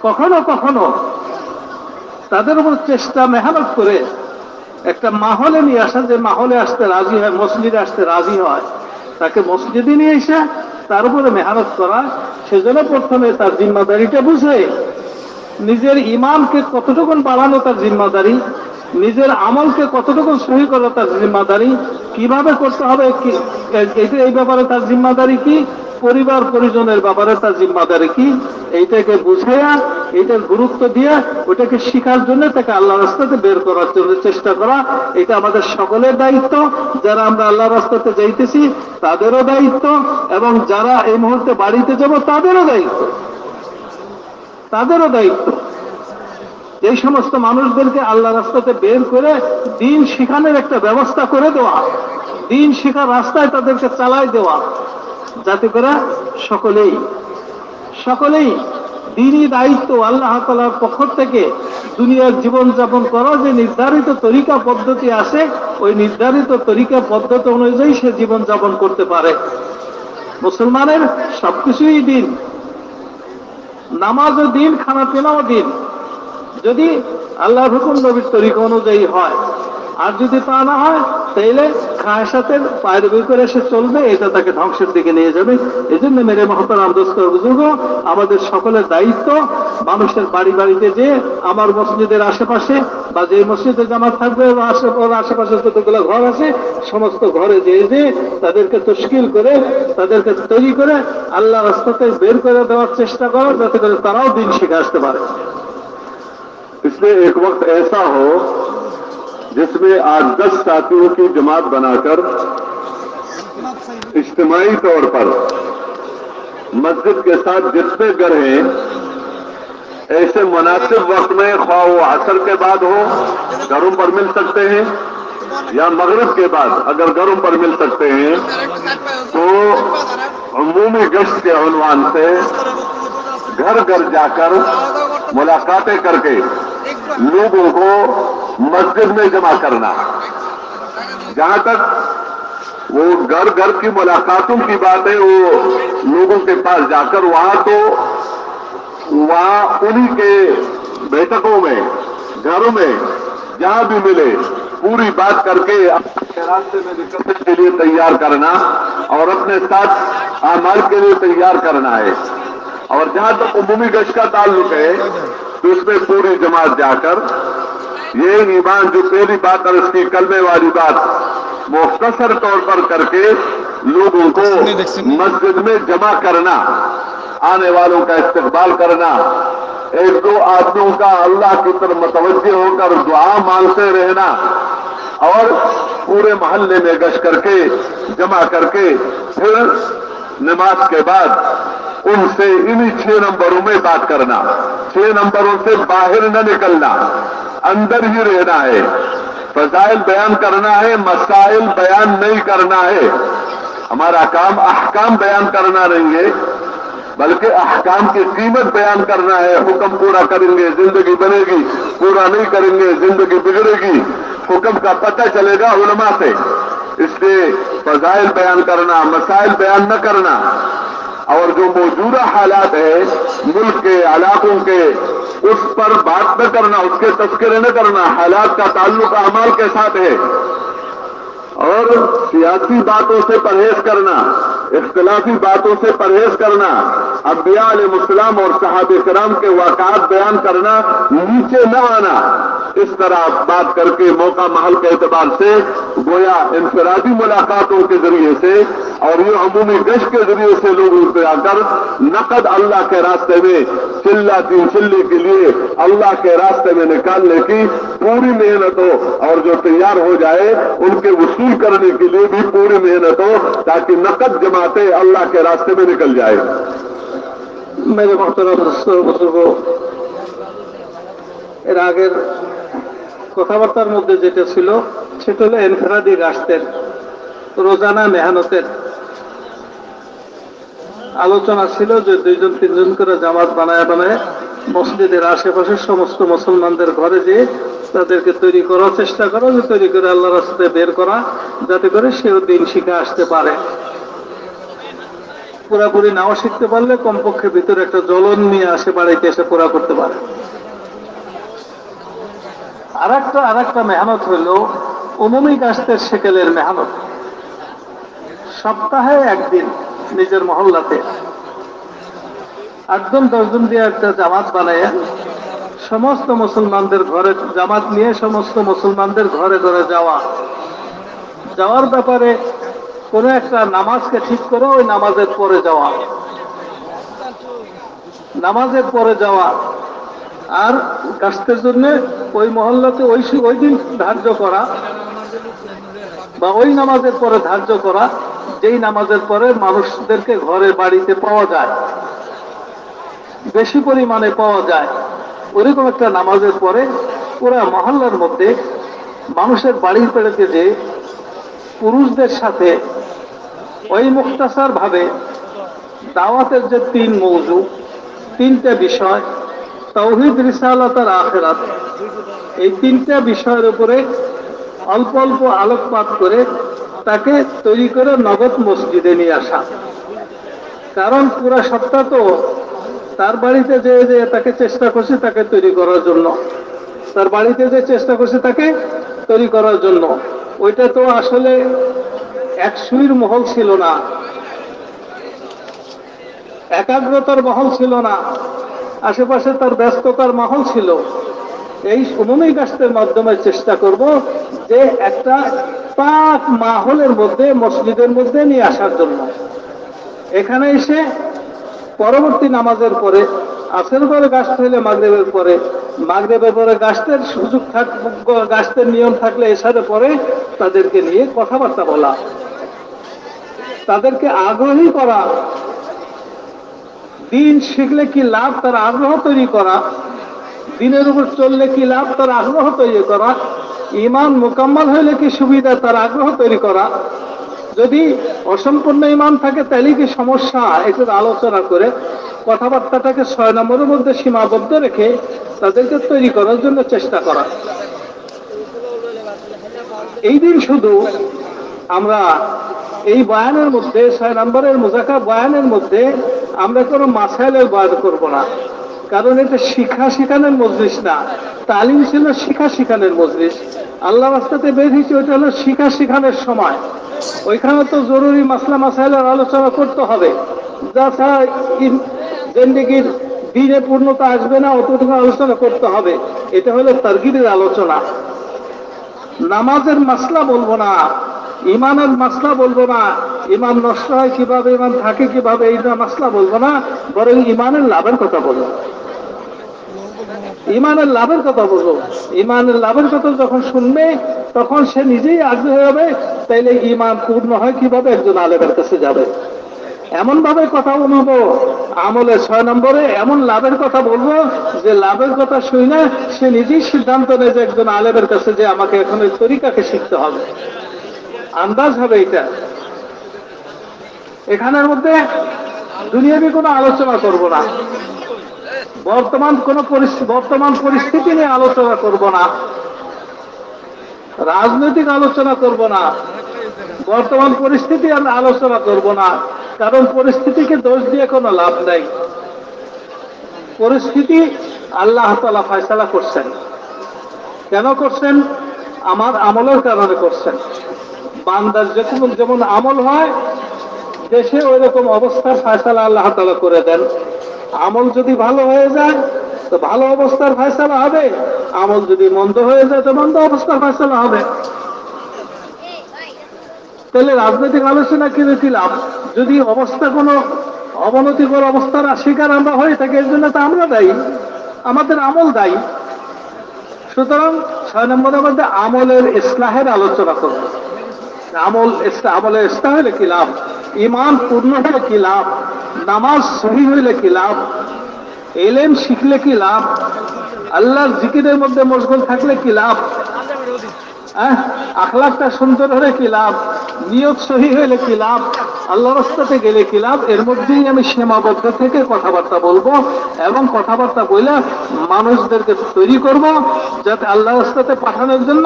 কখনো কখনো তাদের উপর চেষ্টা মেহনত করে একটা মাহলে নিয়ে আসা, যে মাহলে আসতে রাজি হয়, মসজিদে আসতে রাজি হয়, তাকে মসজিদে নিয়ে এসে তার উপরে মেহনত করা, সেজন্য প্রথমে তার জিম্মাদারিটা বুঝে নিজের ইমামকে কতটুকুন বাড়ানো তার জিম্মাদারি? নিজের আমলকে কতটুকু সহি করা তার জিম্মাদারি? কীভাবে করতে হবে? এই- ব্যাপারে তার জিম্মাদারি কি? পরিবার, পরিজনের ব্যাপারে তার জিম্মাদারি কি? এইটাকে বুঝাইয়া, এইটার গুরুত্ব দিয়ে, ওটাকে শিখার জন্য তাকে আল্লাহ রাস্তাতে বের করার জন্য চেষ্টা করা। এটা আমাদের সকলের দায়িত্ব। যারা আমরা আল্লাহ রাস্তাতে যাইতেছি, তাদেরও দায়িত্ব এবং যারা এই মুহূর্তে বাড়িতে যাব, তাদেরও দায়িত্ব। তাদেরও দায়িত্ব। এই সমস্ত মানুষদেরকে আল্লাহ রাস্তাতে বের করে দিন শিখানোর একটা ব্যবস্থা করে দেওয়া। দিন শিখার রাস্তায় তাদেরকে চালাই দেওয়া। যাতে করে সকলেই সকলেই দিনই দায়িত্ব আল্লাহ তালার পক্ষ থেকে দুনিয়ার জীবন যাপন করা যে নির্ধারিত তরিকা পদ্ধতি আছে, ওই নির্ধারিত তরিকা পদ্ধতি অনুযায়ী সে জীবন যাপন করতে পারে। মুসলমানের সবকিছুই দিন। নামাজও দিন খানা পিনাও দিন। যদি আল্লাহর হুকুম নবীর তরিকা অনুযায়ী হয়, আর যদি তা না হয়, তাইলে খায়ের সাথে পায়রবি করে সে চলবে, এটা তাকে ধ্বংসের দিকে নিয়ে যাবে। এই জন্য মেরে মহতারাম দোস্তর বুজুর্গ, আমাদের সকলের দায়িত্ব মানুষের বাড়ি বাড়িতে যে আমার মসজিদের আশেপাশে বা যে মসজিদে জামা থাকবে আশে- আশেপাশে যতগুলো ঘর আছে, সমস্ত ঘরে যেয়ে যে তাদেরকে তশকিল করে, তাদেরকে তৈরি করে আল্লাহ রাস্তাতে বের করে দেওয়ার চেষ্টা করো যাতে করে তারাও দিন শিখে আসতে পারে। اس میں ایک وقت ایسا ہو جس میں آج دس ساتھیوں کی جماعت بنا کر اجتماعی طور پر مسجد کے ساتھ جتنے گھر ہیں، ایسے مناسب وقت میں خواہ و عصر کے بعد ہو گھروں پر مل سکتے ہیں یا مغرب کے بعد اگر گھروں پر مل سکتے ہیں، تو عمومی گشت کے عنوان سے گھر گھر جا کر ملاقاتیں کر کے لوگوں کو مسجد میں جمع کرنا۔ جہاں تک وہ گھر گھر کی ملاقاتوں کی بات ہے، وہ لوگوں کے پاس جا کر وہاں تو وہاں انہی کے بیٹکوں میں، گھروں میں جہاں بھی ملے، پوری بات کر کے اپنے راستے میں نکلنے کے لیے تیار کرنا اور اپنے ساتھ اعمال کے لیے تیار کرنا ہے۔ اور جہاں تک عمومی گش کا تعلق ہے، تو اس میں پوری جماعت جا کر، یہ ایمان جو پہلی بات اور اس کی کلمے والی بات مختصر طور پر کر کے لوگوں کو مسجد میں جمع کرنا، آنے والوں کا استقبال کرنا، ایک دو آدمیوں کا اللہ کی طرف متوجہ ہو کر دعا مانگتے رہنا اور پورے محلے میں گش کر کے، جمع کر کے، پھر نماز کے بعد ان سے انہی چھ نمبروں میں بات کرنا، چھ نمبروں سے باہر نہ نکلنا، اندر ہی رہنا ہے۔ فضائل بیان کرنا ہے، مسائل بیان نہیں کرنا ہے۔ ہمارا کام احکام بیان کرنا نہیں ہے۔ بلکہ احکام کی قیمت بیان کرنا ہے۔ حکم پورا کریں گے، زندگی بنے گی۔ پورا نہیں کریں گے، زندگی بگڑے گی۔ حکم کا پتہ چلے گا علماء سے۔ اس لیے فضائل بیان کرنا، مسائل بیان نہ کرنا۔ اور جو موجودہ حالات ہے ملک کے، علاقوں کے، اس پر بات نہ کرنا، اس کے تذکرے نہ کرنا۔ حالات کا تعلق اعمال کے ساتھ ہے۔ اور سیاسی باتوں سے پرہیز کرنا، اختلافی باتوں سے پرہیز کرنا ابیا علیہ السلام اور صحابہ کرام کے واقعات بیان کرنا، نیچے نہ آنا۔ اس طرح بات کر کے موقع محل کے اعتبار سے، گویا انفرادی ملاقاتوں کے ذریعے سے اور یہ عمومی گش کے ذریعے سے لوگ اس آ کر، نقد اللہ کے راستے میں چلہ تین چلی کے لیے اللہ کے راستے میں نکالنے کی پوری محنت ہو اور جو تیار ہو جائے، ان کے وصول वसूल करने के लिए भी पूरी मेहनत हो ताकि नकद जमाते अल्लाह के रास्ते में निकल जाए মেরে মহতরম বুজুর্গ এর আগের কথাবার্তার মধ্যে যেটা ছিল সেটা হলো এনফেরাদি রাস্তের রোজানা মেহনতের আলোচনা ছিল যে দুইজন তিনজন করে জামাত বানায় বানায় মসজিদের আশেপাশে সমস্ত মুসলমানদের ঘরে যেয়ে তাদেরকে তৈরি করার চেষ্টা করা, যে তৈরি করে আল্লাহ রাস্তাতে বের করা, যাতে করে সেও দিন শিখে আসতে পারে। পুরাপুরি নাও শিখতে পারলে কমপক্ষে ভিতরে একটা জ্বলন নিয়ে আসে বাড়িতে এসে পুরা করতে পারে। আর একটা আর একটা মেহনত হইল উমুমি গাছতের সেকেলের মেহনত। সপ্তাহে একদিন নিজের মহল্লাতে। একদম দশজন দিয়ে একটা জামাত বানায় সমস্ত মুসলমানদের ঘরে জামাত নিয়ে সমস্ত মুসলমানদের ঘরে ঘরে যাওয়া। যাওয়ার ব্যাপারে কোনো একটা নামাজকে ঠিক করে ওই নামাজের পরে যাওয়া। নামাজের পরে যাওয়া। আর কাস্তের জন্য ওই মহল্লাতে ওই ওই দিন ধার্য করা বা ওই নামাজের পরে ধার্য করা, যেই নামাজের পরে মানুষদেরকে ঘরে বাড়িতে পাওয়া যায়। বেশি পরিমাণে পাওয়া যায়। ওরকম একটা নামাজের পরে পুরা মহল্লার মধ্যে মানুষের বাড়ির পেড়েতে যে পুরুষদের সাথে ওই মুক্তাসার ভাবে দাওয়াতের যে তিন মৌজু, তিনটা বিষয়, তৌহিদ, রিসালাত আর আখেরাত, এই তিনটা বিষয়ের উপরে অল্প অল্প আলোকপাত করে তাকে তৈরি করে নগদ মসজিদে নিয়ে আসা। কারণ পুরা সপ্তাহ তো তার বাড়িতে যে যে তাকে চেষ্টা করছে তাকে তৈরি করার জন্য। তার বাড়িতে যে চেষ্টা করছে তাকে তৈরি করার জন্য। ওইটা তো আসলে এক সুইর মহল ছিল না। একাগ্রতার মহল ছিল না। আশেপাশে তার ব্যস্ততার মহল ছিল। এই উমমি গাছের মাধ্যমে চেষ্টা করব যে একটা পাক মাহলের মধ্যে, মসজিদের মধ্যে নিয়ে আসার জন্য। এখানে এসে পরবর্তী নামাজের পরে আসের পরে গাছ হইলে মাগরেবের পরে মাগরেবের পরে গাছের সুযোগ থাক গাছের নিয়ম থাকলে এসারে পরে তাদেরকে নিয়ে কথাবার্তা বলা। তাদেরকে আগ্রহী করা। দিন শিখলে কি লাভ? তার আগ্রহ তৈরি করা। দিনের উপর চললে কি লাভ? তার আগ্রহ তৈরি করা। ইমান মোকাম্মল হইলে কি সুবিধা? তার আগ্রহ তৈরি করা। যদি অসম্পূর্ণ ইমান থাকে তাহলে কি সমস্যা? এটার আলোচনা করে কথাবার্তাটাকে ছয় নম্বরের মধ্যে সীমাবদ্ধ রেখে তাদেরকে তৈরি করার জন্য চেষ্টা করা। এই দিন শুধু আমরা এই বয়ানের মধ্যে, ছয় নম্বরের মুজাকা বয়ানের মধ্যে আমরা কোনো মাসাইলের বয়ান করব না। কারণ এটা শিক্ষা শিখানোর মজলিস না। তালিম ছিল শিক্ষা শিখানোর মজলিস। আল্লাহ রাস্তাতে বের হয়েছে ওইটা হলো শিক্ষা শিখানোর সময়। ওইখানে তো জরুরি মাসলা মাসাইলের আলোচনা করতে হবে। যা ছাড়া ইন- দিনে পূর্ণতা আসবে না, অতটুকু আলোচনা করতে হবে। এটা হলো তারগিরের আলোচনা। নামাজের মাসলা বলব না ইমানের মাসলা বলব না ইমান নষ্ট হয় কীভাবে ইমান থাকে কীভাবে এই না মাসলা বলব না, বরং ইমানের লাভের কথা বলব। ইমানের লাভের কথা বলব। ইমানের লাভের কথা যখন শুনবে, তখন সে নিজেই আগ্রহী হবে, তাইলে ইমান পূর্ণ হয় কীভাবে একজন আলেমের কাছে যাবে। এমন ভাবে কথা বলব, আমলে ছয় নম্বরে এমন লাভের কথা বলব যে লাভের কথা শুই না, সে নিজেই সিদ্ধান্ত নেয় যে একজন আলেমের কাছে যে আমাকে এখন ওই তরিকাকে শিখতে হবে। আন্দাজ হবে এটা। এখানের মধ্যে দুনিয়াবি কোনো আলোচনা করব না। বর্তমান কোন বর্তমান পরিস্থিতি নিয়ে আলোচনা করব না। রাজনৈতিক আলোচনা করব না। বর্তমান পরিস্থিতি আমরা আলোচনা করব না। কারণ পরিস্থিতিকে দোষ দিয়ে কোনো লাভ নাই। পরিস্থিতি আল্লাহ তালা ফয়সালা করছেন। কেন করছেন? আমার আমলের কারণে করছেন। বান্দার যেমন যেমন আমল হয়, দেশে ওই রকম অবস্থার ফয়সালা আল্লাহ তালা করে দেন। আমল যদি ভালো হয়ে যায়, তো ভালো অবস্থার ফয়সালা হবে। আমল যদি মন্দ হয়ে যায়, তো মন্দ অবস্থার ফয়সালা হবে। তাহলে রাজনৈতিক আলোচনা কি কি লাভ যদি অবস্থা কোনো অবনতিকর অবস্থার শিকার আমরা হয়ে থাকি, এর জন্য তো আমরা দায়ী। আমাদের আমল দায়ী। সুতরাং ছয় নম্বরের মধ্যে আমলের ইসলাহের আলোচনা করব। আমল আমলে ইস্তা হলে কি লাভ? ইমান পূর্ণ হলে কি লাভ? নামাজ সহি হইলে কি লাভ? এলেন শিখলে কি লাভ? আল্লাহর জিকিরের মধ্যে মশগুল থাকলে কি লাভ? হ্যাঁ আখলাকটা সুন্দর হলে কি লাভ নিয়ত সহি হইলে কি লাভ আল্লাহ রাস্তাতে গেলে কি লাভ এর মধ্যেই আমি সীমাবদ্ধ থেকে কথাবার্তা বলবো এবং কথাবার্তা বলে মানুষদেরকে তৈরি করব যাতে আল্লাহ রাস্তাতে পাঠানোর জন্য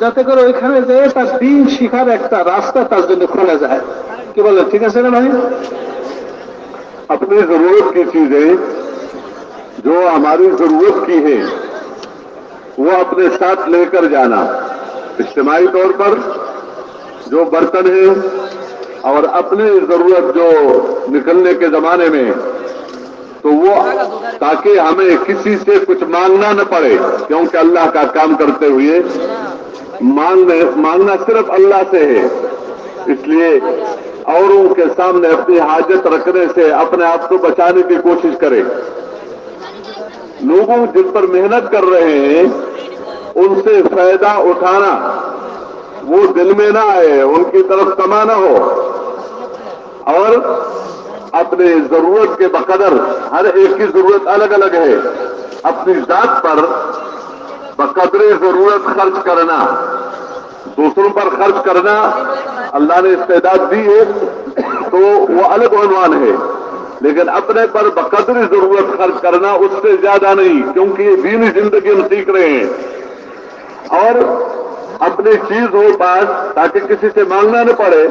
যাতে করে ওইখানে যেয়ে তার দিন শিখার একটা রাস্তা তার জন্য খোলা যায় কি বলে ঠিক আছে না ভাই अपनी जरूरत की चीजें जो हमारी जरूरत की है वो अपने साथ लेकर जाना اجتماعی طور پر جو برتن ہیں اور اپنی ضرورت جو نکلنے کے زمانے میں، تو وہ تاکہ ہمیں کسی سے کچھ مانگنا نہ پڑے، کیونکہ اللہ کا کام کرتے ہوئے مانگنا صرف اللہ سے ہے۔ اس لیے اوروں کے سامنے اپنی حاجت رکھنے سے اپنے آپ کو بچانے کی کوشش کریں۔ لوگوں جن پر محنت کر رہے ہیں ان سے فائدہ اٹھانا۔ وہ دل میں نہ آئے، ان کی طرف تما نہ ہو۔ اور اپنے ضرورت کے بقدر ہر ایک کی ضرورت الگ الگ ہے۔ اپنی ذات پر بقدر ضرورت خرچ کرنا، دوسروں پر خرچ کرنا اللہ نے استعداد دی ہے تو وہ الگ عنوان ہے۔ لیکن اپنے پر بقدر ضرورت خرچ کرنا اس سے زیادہ نہیں، کیونکہ یہ دینی زندگی ہم سیکھ رہے ہیں۔ اور اپنی چیز ہو پاس تاکہ کسی سے مانگنا نہ پڑے۔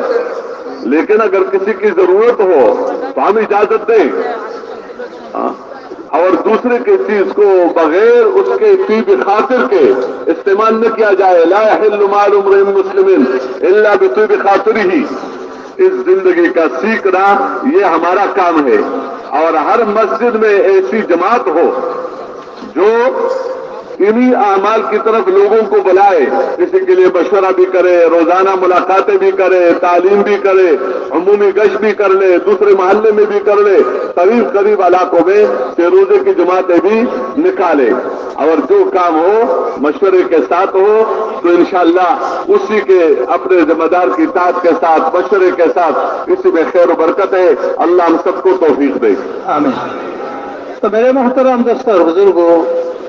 لیکن اگر کسی کی ضرورت ہو، تو ہم اجازت دیں۔ ہاں۔ اور دوسرے کی چیز کو بغیر اس کے طیب خاطر کے استعمال نہ کیا جائے۔ لا مال عمر مسلم اللہ بطیب خاطر ہی اس زندگی کا سیکھنا یہ ہمارا کام ہے۔ اور ہر مسجد میں ایسی جماعت ہو جو انہی اعمال کی طرف لوگوں کو بلائے، اسی کے لیے مشورہ بھی کرے، روزانہ ملاقاتیں بھی کرے، تعلیم بھی کرے، عمومی گشت بھی کر لے، دوسرے محلے میں بھی کر لے، قریب قریب علاقوں میں روزے کی جماعتیں بھی نکالے۔ اور جو کام ہو، مشورے کے ساتھ ہو، تو انشاءاللہ اسی کے اپنے ذمہ دار کی تعداد کے ساتھ، مشورے کے ساتھ اسی میں خیر و برکت ہے۔ اللہ ہم سب کو توفیق دے۔ آمین۔ تو میرے محترم دستر بزرگوں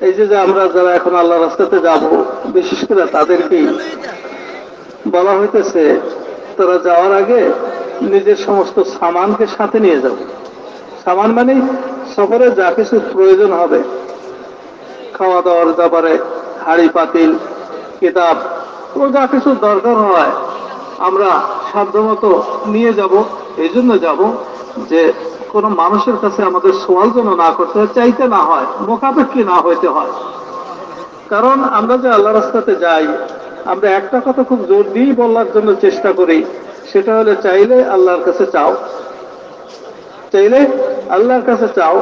এই যে আমরা যারা এখন আল্লাহ রাস্তাতে যাব, বিশেষ করে তাদেরকেই বলা হইতেছে, তারা যাওয়ার আগে নিজের সমস্ত সামানকে সাথে নিয়ে যাব সামান মানে সফরে যা কিছু প্রয়োজন হবে। খাওয়া দাওয়ার ব্যাপারে, হাড়ি, পাতিল, কিতাব, ও যা কিছু দরকার হয়, আমরা সাধ্যমতো নিয়ে যাব, এই জন্য যাব। যে কোনো মানুষের কাছে আমাদের সোয়াল যেন না করতে হয়, চাইতে না হয় মোকাবেক্ষি না হইতে হয়। কারণ আমরা যে আল্লাহ রাস্তাতে যাই, আমরা একটা কথা খুব জোর দিয়েই বলার জন্য চেষ্টা করি, সেটা হলে চাইলে আল্লাহর কাছে চাও। চাইলে আল্লাহর কাছে চাও,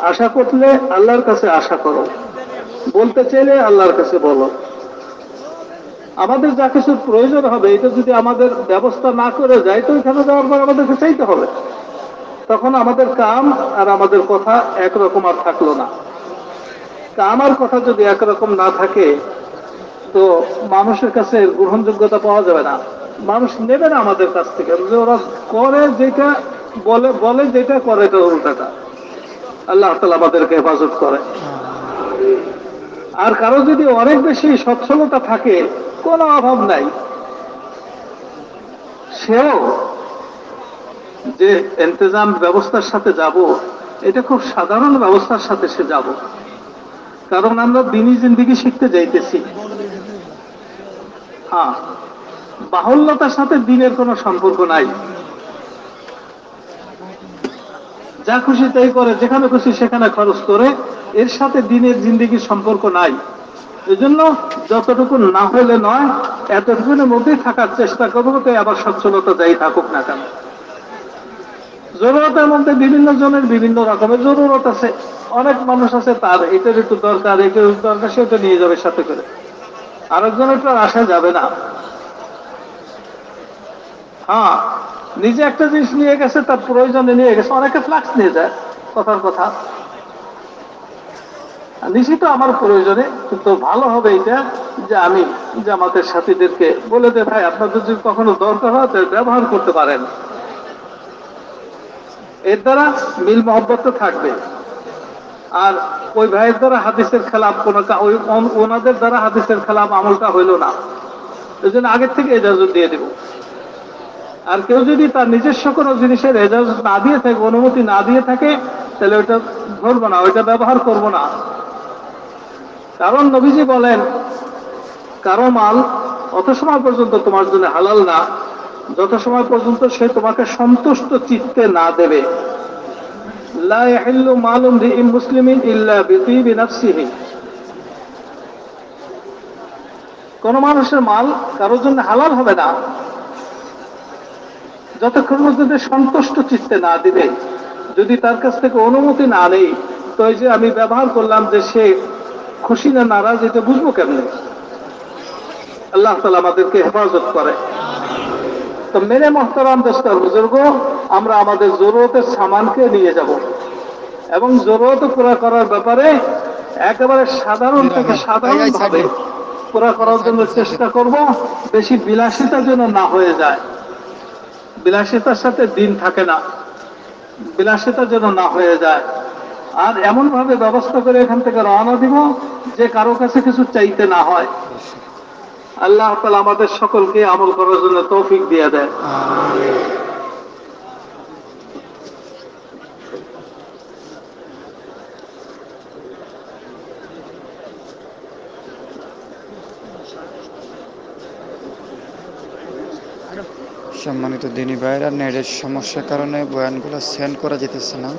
আশা করলে আল্লাহর কাছে আশা করো। বলতে চাইলে আল্লাহর কাছে বলো। আমাদের যা কিছুর প্রয়োজন হবে, এটা যদি আমাদের ব্যবস্থা না করে যায়, তো এখানে যাওয়ার পর আমাদেরকে চাইতে হবে। তখন আমাদের কাম আর আমাদের কথা একরকম আর থাকল না। কাম আর কথা যদি একরকম না থাকে, তো মানুষের কাছে গ্রহণযোগ্যতা পাওয়া যাবে না। মানুষ নেবে না আমাদের কাছ থেকে। ওরা করে যেটা, বলে বলে যেটা করে, এটা উল্টাটা। আল্লাহ তালা আমাদেরকে হেফাজত করে। আর কারও যদি অনেক বেশি সচ্ছলতা থাকে, কোনো অভাব নাই। সেও যে ইন্তজাম ব্যবস্থার সাথে যাব, এটা খুব সাধারণ ব্যবস্থার সাথে সে যাব। কারণ আমরা দিনই জিন্দিগি শিখতে যাইতেছি। হ্যাঁ বাহুল্যতার সাথে দিনের কোনো সম্পর্ক নাই। যা খুশি তাই করে, যেখানে খুশি সেখানে খরচ করে, এর সাথে দিনের জিন্দিগির সম্পর্ক নাই। এজন্য যতটুকু না হলে নয় এতটুকুনের মধ্যেই থাকার চেষ্টা করব, তাই আবার সচ্ছলতা যাই থাকুক না কেন। জরুরতের মধ্যে বিভিন্ন জনের বিভিন্ন রকমের জরুরত আছে। অনেক মানুষ আছে, তার এটার একটু দরকার, এটার দরকার, সেটা নিয়ে যাবে সাথে করে। আরেকজনের তো আসা যাবে না। হ্যাঁ নিজে একটা জিনিস নিয়ে গেছে, তার প্রয়োজনে নিয়ে গেছে। অনেকে ফ্লাক্স নিয়ে যায়, কথার কথা। নিশ্চিত আমার প্রয়োজনে, কিন্তু ভালো হবে এটা যে আমি জামাতের সাথীদেরকে বলে দে ভাই, আপনাদের যদি কখনো দরকার হয় ব্যবহার করতে পারেন। এর দ্বারা মিল মহব্বত থাকবে আর ওই ভাইয়ের দ্বারা হাদিসের খেলাপ কোন ওনাদের দ্বারা হাদিসের খেলাপ আমলটা হইল না। এই জন্য আগের থেকে এজাজত দিয়ে দেব। আর কেউ যদি তার নিজস্ব কোনো জিনিসের এজাজত না দিয়ে থাকে, অনুমতি না দিয়ে থাকে, তাহলে ওইটা ধরবো না, ওইটা ব্যবহার করব না। কারণ নবীজি বলেন, কারও মাল অত সময় পর্যন্ত তোমার জন্য হালাল না যত সময় পর্যন্ত সে তোমাকে সন্তুষ্ট চিত্তে না দেবে কোন মানুষের মাল কারোর জন্য হালাল হবে না। যতক্ষণ পর্যন্ত সন্তুষ্ট চিত্তে না দিবে, যদি তার কাছ থেকে অনুমতি না নেই, তো যে আমি ব্যবহার করলাম যে সে খুশি না নারাজ, এটা বুঝব কেমনে? আল্লাহ তালা আমাদেরকে হেফাজত করে। তো মেরে মহতারাম দোস্তার বুজুর্গ আমরা আমাদের জরুরতের সামানকে নিয়ে যাব। এবং জরুরত পুরা করার ব্যাপারে একেবারে সাধারণ থেকে সাধারণ ভাবে পুরা করার জন্য চেষ্টা করব বেশি বিলাসিতা যেন না হয়ে যায়। বিলাসিতার সাথে দিন থাকে না। বিলাসিতা যেন না হয়ে যায়। আর এমন ভাবে ব্যবস্থা করে এখান থেকে রওনা দিব যে কারও কাছে কিছু চাইতে না হয়। আল্লাহ তালা আমাদের সকলকে আমল করার জন্য তৌফিক দিয়ে দেয় সম্মানিত দিনী ভাইরা নেটের সমস্যার কারণে বয়ানগুলো সেন্ড করা যেতেছে না।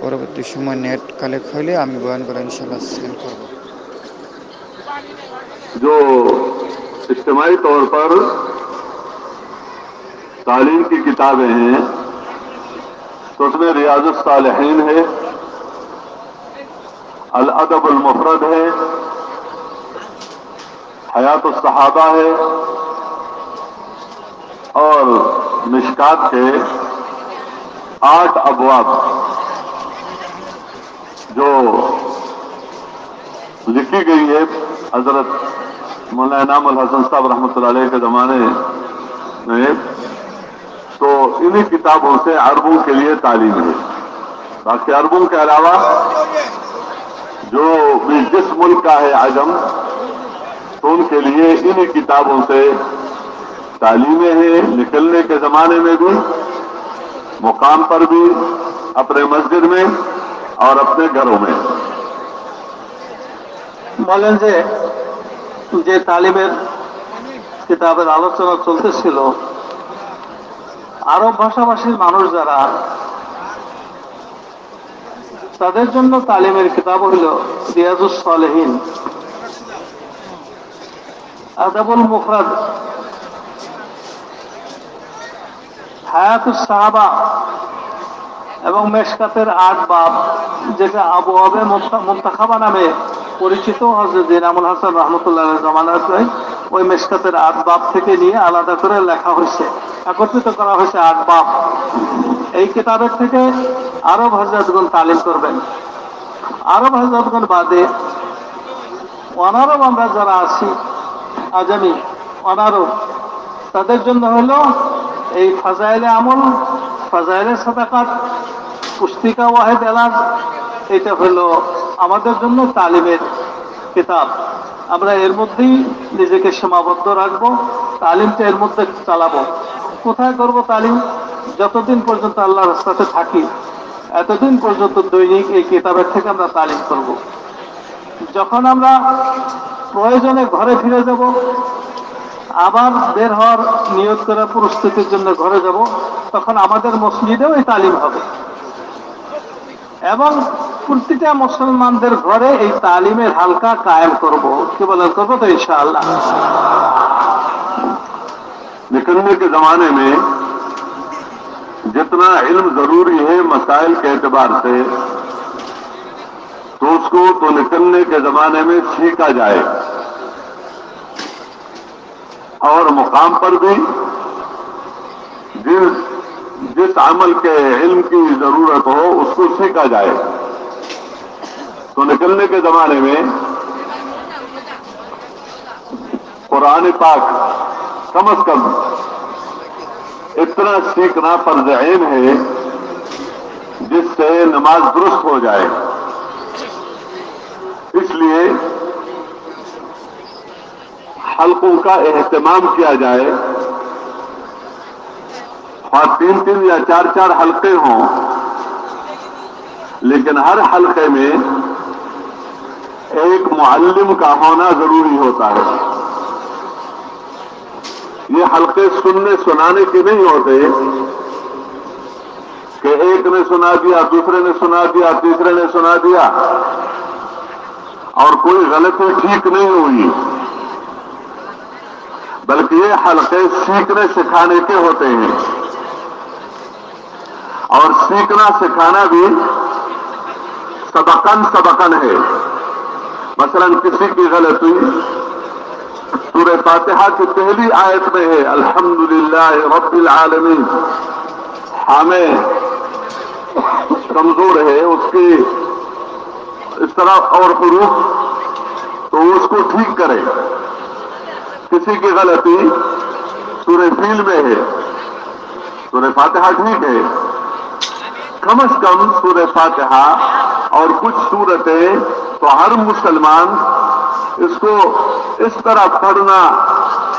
পরবর্তী সময় নেট কালেক্ট হইলে আমি বয়ানগুলো ইনশাল্লাহ সেন্ড করব। جو اجتماعی طور پر تعلیم کی کتابیں ہیں، تو اس میں ریاض الصالحین ہے، الادب المفرد ہے، حیات الصحابہ ہے، اور مشکات کے آٹھ ابواب جو لکھی گئی ہے حضرت مولانا انعام الحسن صاحب رحمۃ اللہ علیہ کے زمانے میں تو انہی کتابوں سے عربوں کے لیے تعلیم ہے باقی عربوں کے علاوہ جو بھی جس ملک کا ہے عجم، تو ان کے لیے انہی کتابوں سے تعلیمیں ہیں، نکلنے کے زمانے میں بھی، مقام پر بھی، اپنے مسجد میں اور اپنے گھروں میں۔ مولانا যে তালিমের কিতাবের আলোচনা চলতেছিল, আরব ভাষাভাষীর মানুষ যারা, তাদের জন্য তালিমের কিতাব হইল রিয়াজুস সালেহীন। আদাবুল মুফরাদ, হায়াতুস সাহাবা এবং মেশকাতের আট বাব যেটা আবু আবে মুন্তাখাবা নামে পরিচিত হজরত দিনামুল হাসান রহমতুল্লাহ জমানার ওই মেশকাতের আট বাব থেকে নিয়ে আলাদা করে লেখা হয়েছে। একত্রিত করা হয়েছে আট বাব এই কিতাবের থেকে আরব হজরতগণ তালিম করবেন। আরব হজরতগণ বাদে অনারব আমরা যারা আছি, আজামি, অনারব, তাদের জন্য হলো এই ফাজাইলে আমল ফাজাইলে সাদাকাত পুস্তিকা ওয়াহেদ এলাজ, এটা হলো আমাদের জন্য তালিমের কিতাব। আমরা এর মধ্যেই নিজেকে সীমাবদ্ধ রাখব, তালিমটা এর মধ্যে চালাবো। কোথায় করব তালিম? যতদিন পর্যন্ত আল্লাহ রাস্তাতে থাকি, এতদিন পর্যন্ত দৈনিক এই কিতাবের থেকে আমরা তালিম করব। যখন আমরা প্রয়োজনে ঘরে ফিরে যাব, আবার বের হওয়ার নিয়োগ করার প্রস্তুতির জন্য ঘরে যাব, তখন আমাদের মসজিদেও এই তালিম হবে। এবং প্রতিটা মুসলমানদের ঘরে এই তালিমের হালকা কায়েম করব। কি বলে করবো তো ইনশাআল্লাহ। نکلنے کے زمانے میں جتنا علم ضروری ہے مسائل کے اعتبار سے، تو اس کو تو نکلنے کے زمانے میں سیکھا جائے۔ اور مقام پر بھی جس جس عمل کے علم کی ضرورت ہو، اس کو سیکھا جائے۔ تو نکلنے کے زمانے میں قرآن پاک کم از کم اتنا سیکھنا پر ذہن ہے جس سے نماز درست ہو جائے۔ اس لیے حلقوں کا اہتمام کیا جائے۔ اور تین تین یا چار چار حلقے ہوں۔ لیکن ہر حلقے میں ایک معلم کا ہونا ضروری ہوتا ہے۔ یہ حلقے سننے سنانے کے نہیں ہوتے کہ ایک نے سنا دیا، دوسرے نے سنا دیا، تیسرے نے سنا دیا۔ اور کوئی غلطی ٹھیک نہیں ہوئی۔ بلکہ یہ حلقے سیکھنے، سکھانے کے ہوتے ہیں۔ اور سیکھنا سکھانا بھی سبقن سبقن ہے۔ مثلا کسی کی غلطی سورہ فاتحہ کی پہلی آیت میں ہے، الحمدللہ رب العالمین۔ ہمیں کمزور ہے اس کی اس طرح اور حروف تو اس کو ٹھیک کرے کسی کی غلطی سورہ فیل میں ہے، سورہ فاتحہ ٹھیک ہے۔ کم از کم سورہ فاتحہ اور کچھ صورتیں تو ہر مسلمان اس کو اس طرح پڑھنا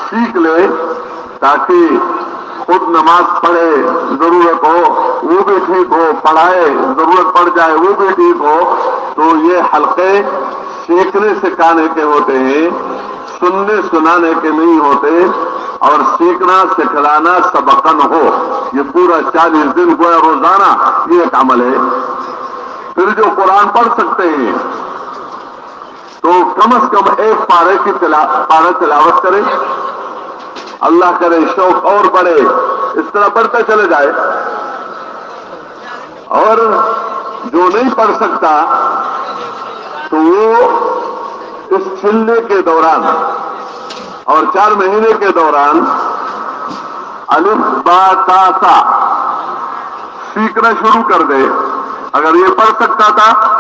سیکھ لے تاکہ خود نماز پڑھے، ضرورت ہو، وہ بھی ٹھیک ہو، پڑھائے، ضرورت پڑ جائے، وہ بھی ٹھیک ہو، تو یہ حلقے سیکھنے سکھانے کے ہوتے ہیں، سننے سنانے کے نہیں ہوتے اور سیکھنا، سکھلانا سبقن ہو۔ یہ پورا چالیس دن گویا روزانہ یہ ایک عمل ہے۔ پھر جو قرآن پڑھ سکتے ہیں، تو کم از کم ایک پارے کی تلا... تلاوت کرے۔ اللہ کرے، شوق اور بڑھے۔ اس طرح بڑھتے چلے جائے۔ اور جو نہیں پڑھ سکتا، تو وہ اس چلنے کے دوران اور چار مہینے کے دوران الف با تا سا سیکھنا شروع کر دے۔ اگر یہ پڑھ سکتا تھا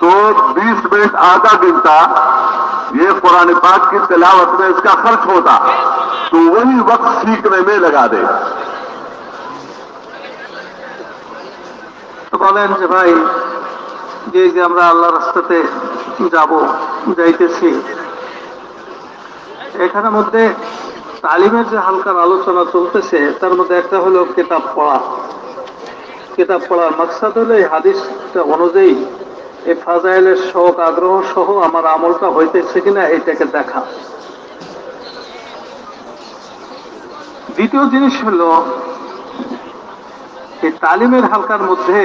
تو بیس منٹ آدھا گھنٹہ یہ قرآن پاک کی تلاوت میں اس کا خرچ ہوتا۔ تو وہی وقت سیکھنے میں لگا دے۔ بھائی যে ভাই যে যে আমরা আল্লাহ রাস্তাতে যাব যাইতেছি এখানের মধ্যে তালিমের যে হালকার আলোচনা চলতেছে, তার মধ্যে একটা হলো কিতাব পড়া। কিতাব পড়ার মাকসাদ হলো এই হাদিসটা অনুযায়ী এই ফাজাইলের শখ, আগ্রহ সহ আমার আমলটা হইতেছে কিনা এইটাকে দেখা। দ্বিতীয় জিনিস হলো, এই তালিমের হালকার মধ্যে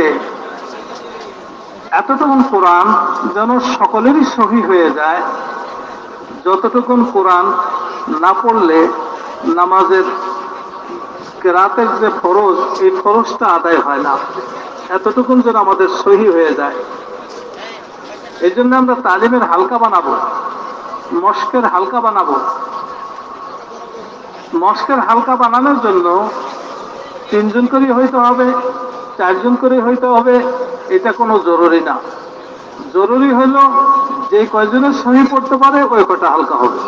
এতটুকুন কোরআন যেন সকলেরই সহি হয়ে যায় যতটুকুন কোরআন না পড়লে নামাজের রাতের যে ফরজ, এই ফরজটা আদায় হয় না। এতটুকুন যেন আমাদের সহি হয়ে যায়। এই জন্য আমরা তালিমের হালকা বানাবো, মস্কের হালকা বানাবো। মস্কের হালকা বানানোর জন্য তিনজন করে হইতে হবে, চারজন করে হইতে হবে, এটা কোনো জরুরি না। জরুরি হলো যে কয়জনের সহি পড়তে পারে, ওই কটা হালকা হবে।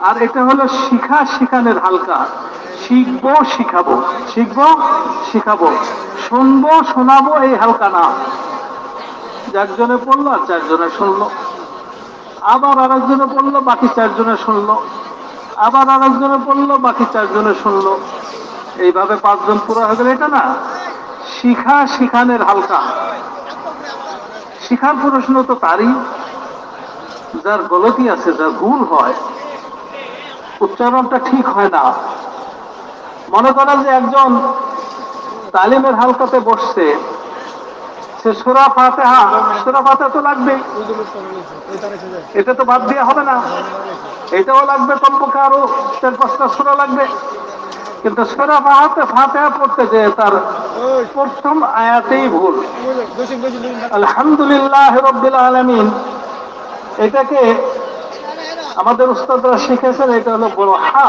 আর এটা হলো শিখা শিখানের হালকা। শিখব, শিখাবো। শিখব, শিখাবো। শুনব, শোনাবো, এই হালকা না। চারজনে পড়ল আর চারজনে শুনলো। আবার আরেকজনে পড়ল, বাকি চারজনে শুনলো। আবার আরেকজনে পড়ল, বাকি চারজনে শুনলো। এইভাবে পাঁচজন পুরো হয়ে গেলে, এটা না? শিখা শিখানের হালকা। শিখার প্রশ্ন তো তারই। যার গলতি আছে, যার ভুল হয়, উচ্চারণটা ঠিক হয় না। মনে করেন যে একজন তালিমের হালকাতে বসছে, সে সোরা ফাতেহা সোরা ফাতেহা তো লাগবেই এটা তো বাদ দেওয়া হবে না। এটাও লাগবে কমপক্ষে আরও চার পাঁচটা সোরা লাগবে। কিন্তু সোরা ফাহাতে ফাতেহা পড়তে যে তার প্রথম আয়াতেই ভুল। আলহামদুলিল্লাহ রব্বিল আলমিন। এটাকে আমাদের উস্তাদরা শিখেছেন এটা হলো বড় হা।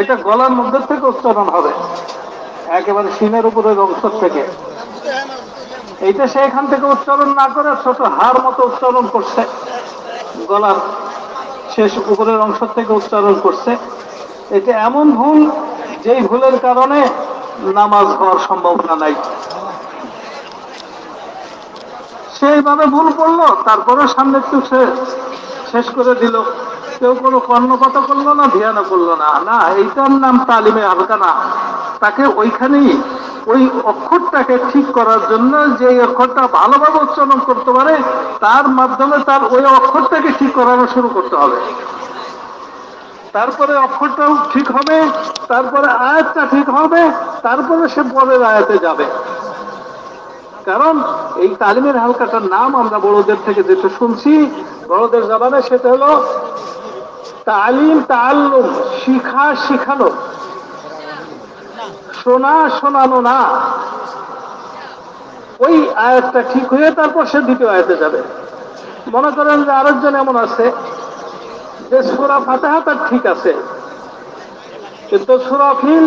এটা গলার মধ্যে থেকে উচ্চারণ হবে একেবারে সিনের উপরের অংশ থেকে। এইটা সে এখান থেকে উচ্চারণ না করে ছোট হার মতো উচ্চারণ করছে। গলার শেষ উপরের অংশ থেকে উচ্চারণ করছে। এটা এমন ভুল যেই ভুলের কারণে নামাজ হওয়ার সম্ভাবনা নাই। সেইভাবে ভুল করল, তারপরে সামনে একটু শেষ করে দিল। কেউ কোনো কর্ণপাত করল না, ধ্যানও করল না। না, এইটার নাম তালিমে হালকা না তাকে ওইখানেই ওই অক্ষরটাকে ঠিক করার জন্য যে অক্ষরটা ভালোভাবে উচ্চারণ করতে পারে, তার মাধ্যমে তার ওই অক্ষরটাকে ঠিক করানো শুরু করতে হবে। তারপরে অক্ষরটাও ঠিক হবে, তারপরে আয়াতটা ঠিক হবে, তারপরে সে পরের আয়াতে যাবে। কারণ এই তালিমের হালকাটার নাম আমরা বড়দের থেকে যেটা শুনছি, বড়দের জবানে সেটা হলো, তালিম তাল্লুম শিখা শিখানো। শোনা শোনানো না। ওই আয়াতটা ঠিক হয়ে তারপর সে দ্বিতীয় আয়াতে যাবে। মনে করেন যে আরেকজন এমন আছে সুরা ফাতেহা তার ঠিক আছে। কিন্তু সুরা ফিল,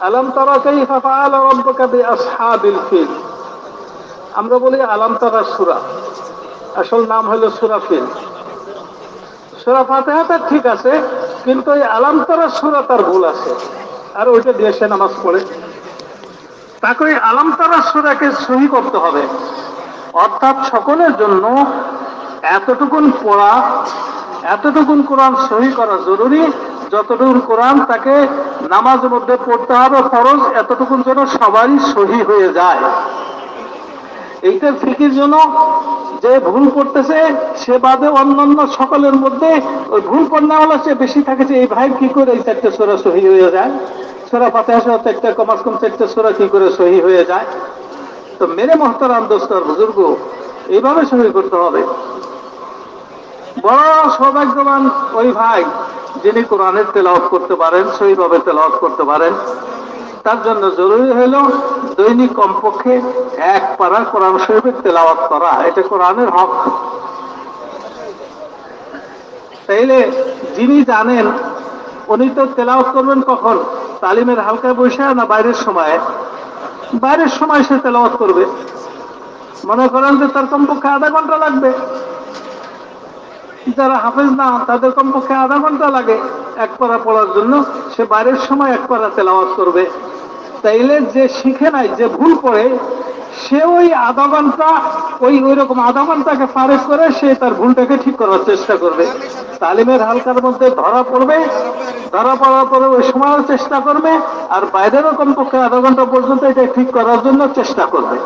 আলম তারা কাইফা ফাআল রাব্বুকা বিআসহাবিল ফিল। আমরা বলি আলাম তারা সুরা। আসল নাম হলো সুরা ফিল। সুরা ফাতেহা তার ঠিক আছে, কিন্তু ওই আলাম তারা সুরা তার ভুল আছে। আর ওইটা দিয়ে সে নামাজ পড়ে। তাকে ওই আলাম তারা সুরাকে সহি করতে হবে। অর্থাৎ সকলের জন্য এতটুকুন পড়া এতটুকুন কোরআন সহি করা জরুরি। যতটুকুন কোরআন তাকে নামাজের মধ্যে পড়তে হবে, ফরজ এতটুকুন যেন সবারই সহি হয়ে যায়। এইটার ফিকির জন্য যে ভুল করতেছে, সে বাদে অন্যান্য সকলের মধ্যে ওই ভুল পণ্যাওয়ালা সে বেশি থাকে যে এই ভাই কি করে এই চারটে সোরা সহি হয়ে যায়? সোরা আসে একটা কমাস কম চারটে সোরা কি করে সহি হয়ে যায়? তো মেরে মহতারাম দোস্তর বুজুর্গ, এইভাবে সহি করতে হবে। বড় সৌভাগ্যবান ওই ভাই, যিনি কোরআনের তেলাওয়াত করতে পারেন সহিভাবে তেলাওয়াত করতে পারেন। তার জন্য জরুরি হইল দৈনিক কমপক্ষে এক পারা কোরআন শরীফের তেলাওয়াত করা। এটা কোরআনের হক। তাইলে যিনি জানেন, উনি তো তেলাওয়াত করবেন কখন? তালিমের হালকা বসে না বাইরের সময়? বাইরের সময় সে তেলাওয়াত করবে। মনে করেন যে তার কমপক্ষে আধা ঘণ্টা লাগবে। যারা হাফেজ না, তাদের কমপক্ষে আধা ঘণ্টা লাগে এক পারা পড়ার জন্য। সে বাইরের সময় এক পারা তেলাওয়াত করবে। তাইলে যে শিখে নাই, যে ভুল করে, সে ওই আধা ঘণ্টা, ওই ওই রকম আধা ঘন্টাকে ফারেক করে সে তার ভুলটাকে ঠিক করার চেষ্টা করবে। তালিমের হালকার মধ্যে ধরা পড়বে। ধরা পড়ার পরে ওই সময়ও চেষ্টা করবে। আর বাইরেরও কমপক্ষে আধা ঘণ্টা পর্যন্ত এটা ঠিক করার জন্য চেষ্টা করবে।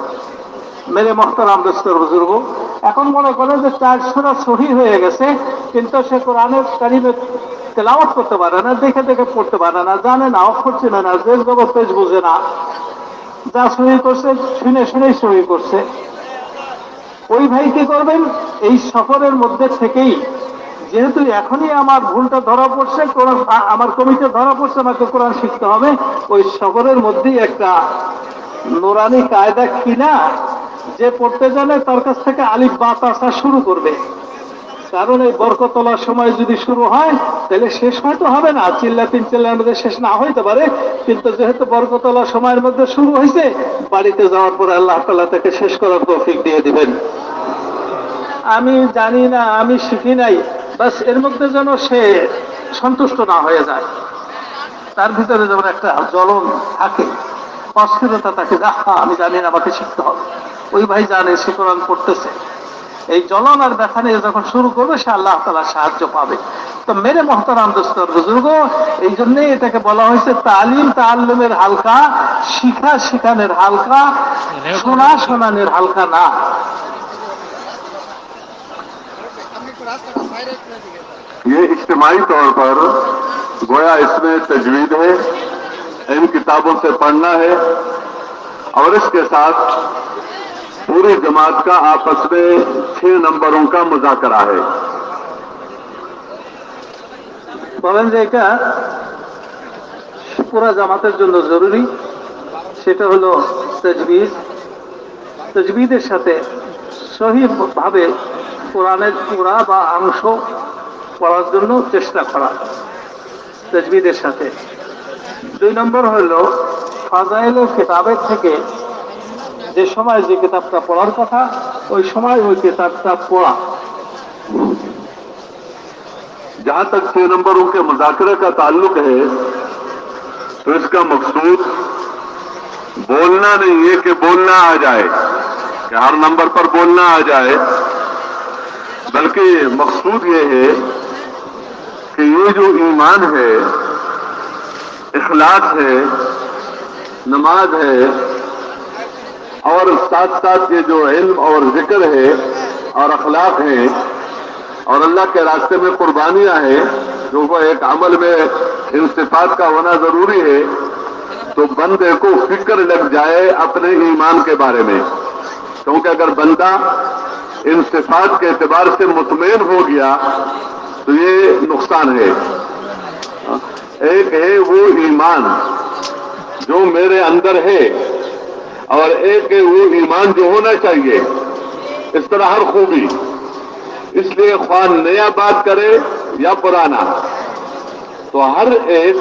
মেরে মহতারাম দোস্তর বুজুর্গ। এখন মনে করে যে চারশোটা সহি হয়ে গেছে, কিন্তু সে কোরআনের কারিমে তেলাওয়াত করতে পারে না, দেখে দেখে পড়তে পারে না, জানে না, অক্ষর চেনে না যে জগৎ পেজ বুঝে না। যা সহি করছে, শুনে শুনেই সহি করছে। ওই ভাই কি করবেন? এই সফরের মধ্যে থেকেই, যেহেতু এখনই আমার ভুলটা ধরা পড়ছে আমার কমিতে ধরা পড়ছে, আমাকে কোরআন শিখতে হবে, ওই সফরের মধ্যেই একটা নোরানি কায়দা কিনা যে পড়তে জানে তার কাছ থেকে আলিফ বাত আসা শুরু করবে। কারণ এই বরকত তোলার সময় যদি শুরু হয়, তাহলে শেষ হয়তো হবে না। চিল্লা তিন চিল্লার মধ্যে শেষ না হইতে পারে, কিন্তু যেহেতু বরকত তোলার সময়ের মধ্যে শুরু হয়েছে বাড়িতে যাওয়ার পরে আল্লাহ তাল্লাহ তাকে শেষ করার তৌফিক দিয়ে দিবেন। আমি জানি না, আমি শিখি নাই, বাসের মধ্যে যেন সে সন্তুষ্ট না হয়ে যায়। তার ভিতরে যেমন একটা জ্বলন থাকে, অস্থিরতা থাকে আমি জানি না আমাকে শিখতে হবে। ওই ভাই জানে সে কোরআন পড়তেছে এই জ্বলন আর ব্যথা নিয়ে যখন শুরু করবে সে আল্লাহ তালা সাহায্য পাবে তো মেরে মহতারাম দোস্তর বুজুর্গ এই জন্যই এটাকে বলা হয়েছে তালিম তাল্লুমের হালকা শিখা শিখানের হালকা শোনা শোনানের হালকা না ये इज्तिमाही तौर पर गोया इसमें तजवीद है इन किताबों से पढ़ना है और इसके साथ पूरी जमात का आपस में छह नंबरों का मुजाकरा है বলেন যে এটা পুরা জামাতের জন্য জরুরি সেটা হলো তজবিজ তজবিদের সাথে সহিভাবে কোরআনের পুরা বা অংশ পড়ার জন্য চেষ্টা করা তজবিদের সাথে দুই নম্বর হলো ফাজাইলের কিতাবের থেকে যে সময় যে কিতাবটা পড়ার কথা، ওই সময় ওই কিতাবটা পড়া। جہاں تک چھ نمبروں کے مذاکرے کا تعلق ہے تو اس کا مقصود بولنا نہیں ہے کہ بولنا آ جائے کہ ہر نمبر پر بولنا آ جائے بلکہ مقصود یہ ہے کہ یہ جو ایمان ہے اخلاق ہے نماز ہے اور ساتھ ساتھ یہ جو علم اور ذکر ہے اور اخلاق ہیں اور اللہ کے راستے میں قربانیاں ہیں، جو وہ ایک عمل میں انصفات کا ہونا ضروری ہے، تو بندے کو فکر لگ جائے اپنے ایمان کے بارے میں۔ کیونکہ اگر بندہ انصفات کے اعتبار سے مطمئن ہو گیا، تو یہ نقصان ہے۔ ایک ہے وہ ایمان، جو میرے اندر ہے۔ اور ایک وہ ایمان جو ہونا چاہیے، اس طرح ہر خوبی۔ اس لیے خوان نیا بات کرے یا پرانا۔ تو ہر ایک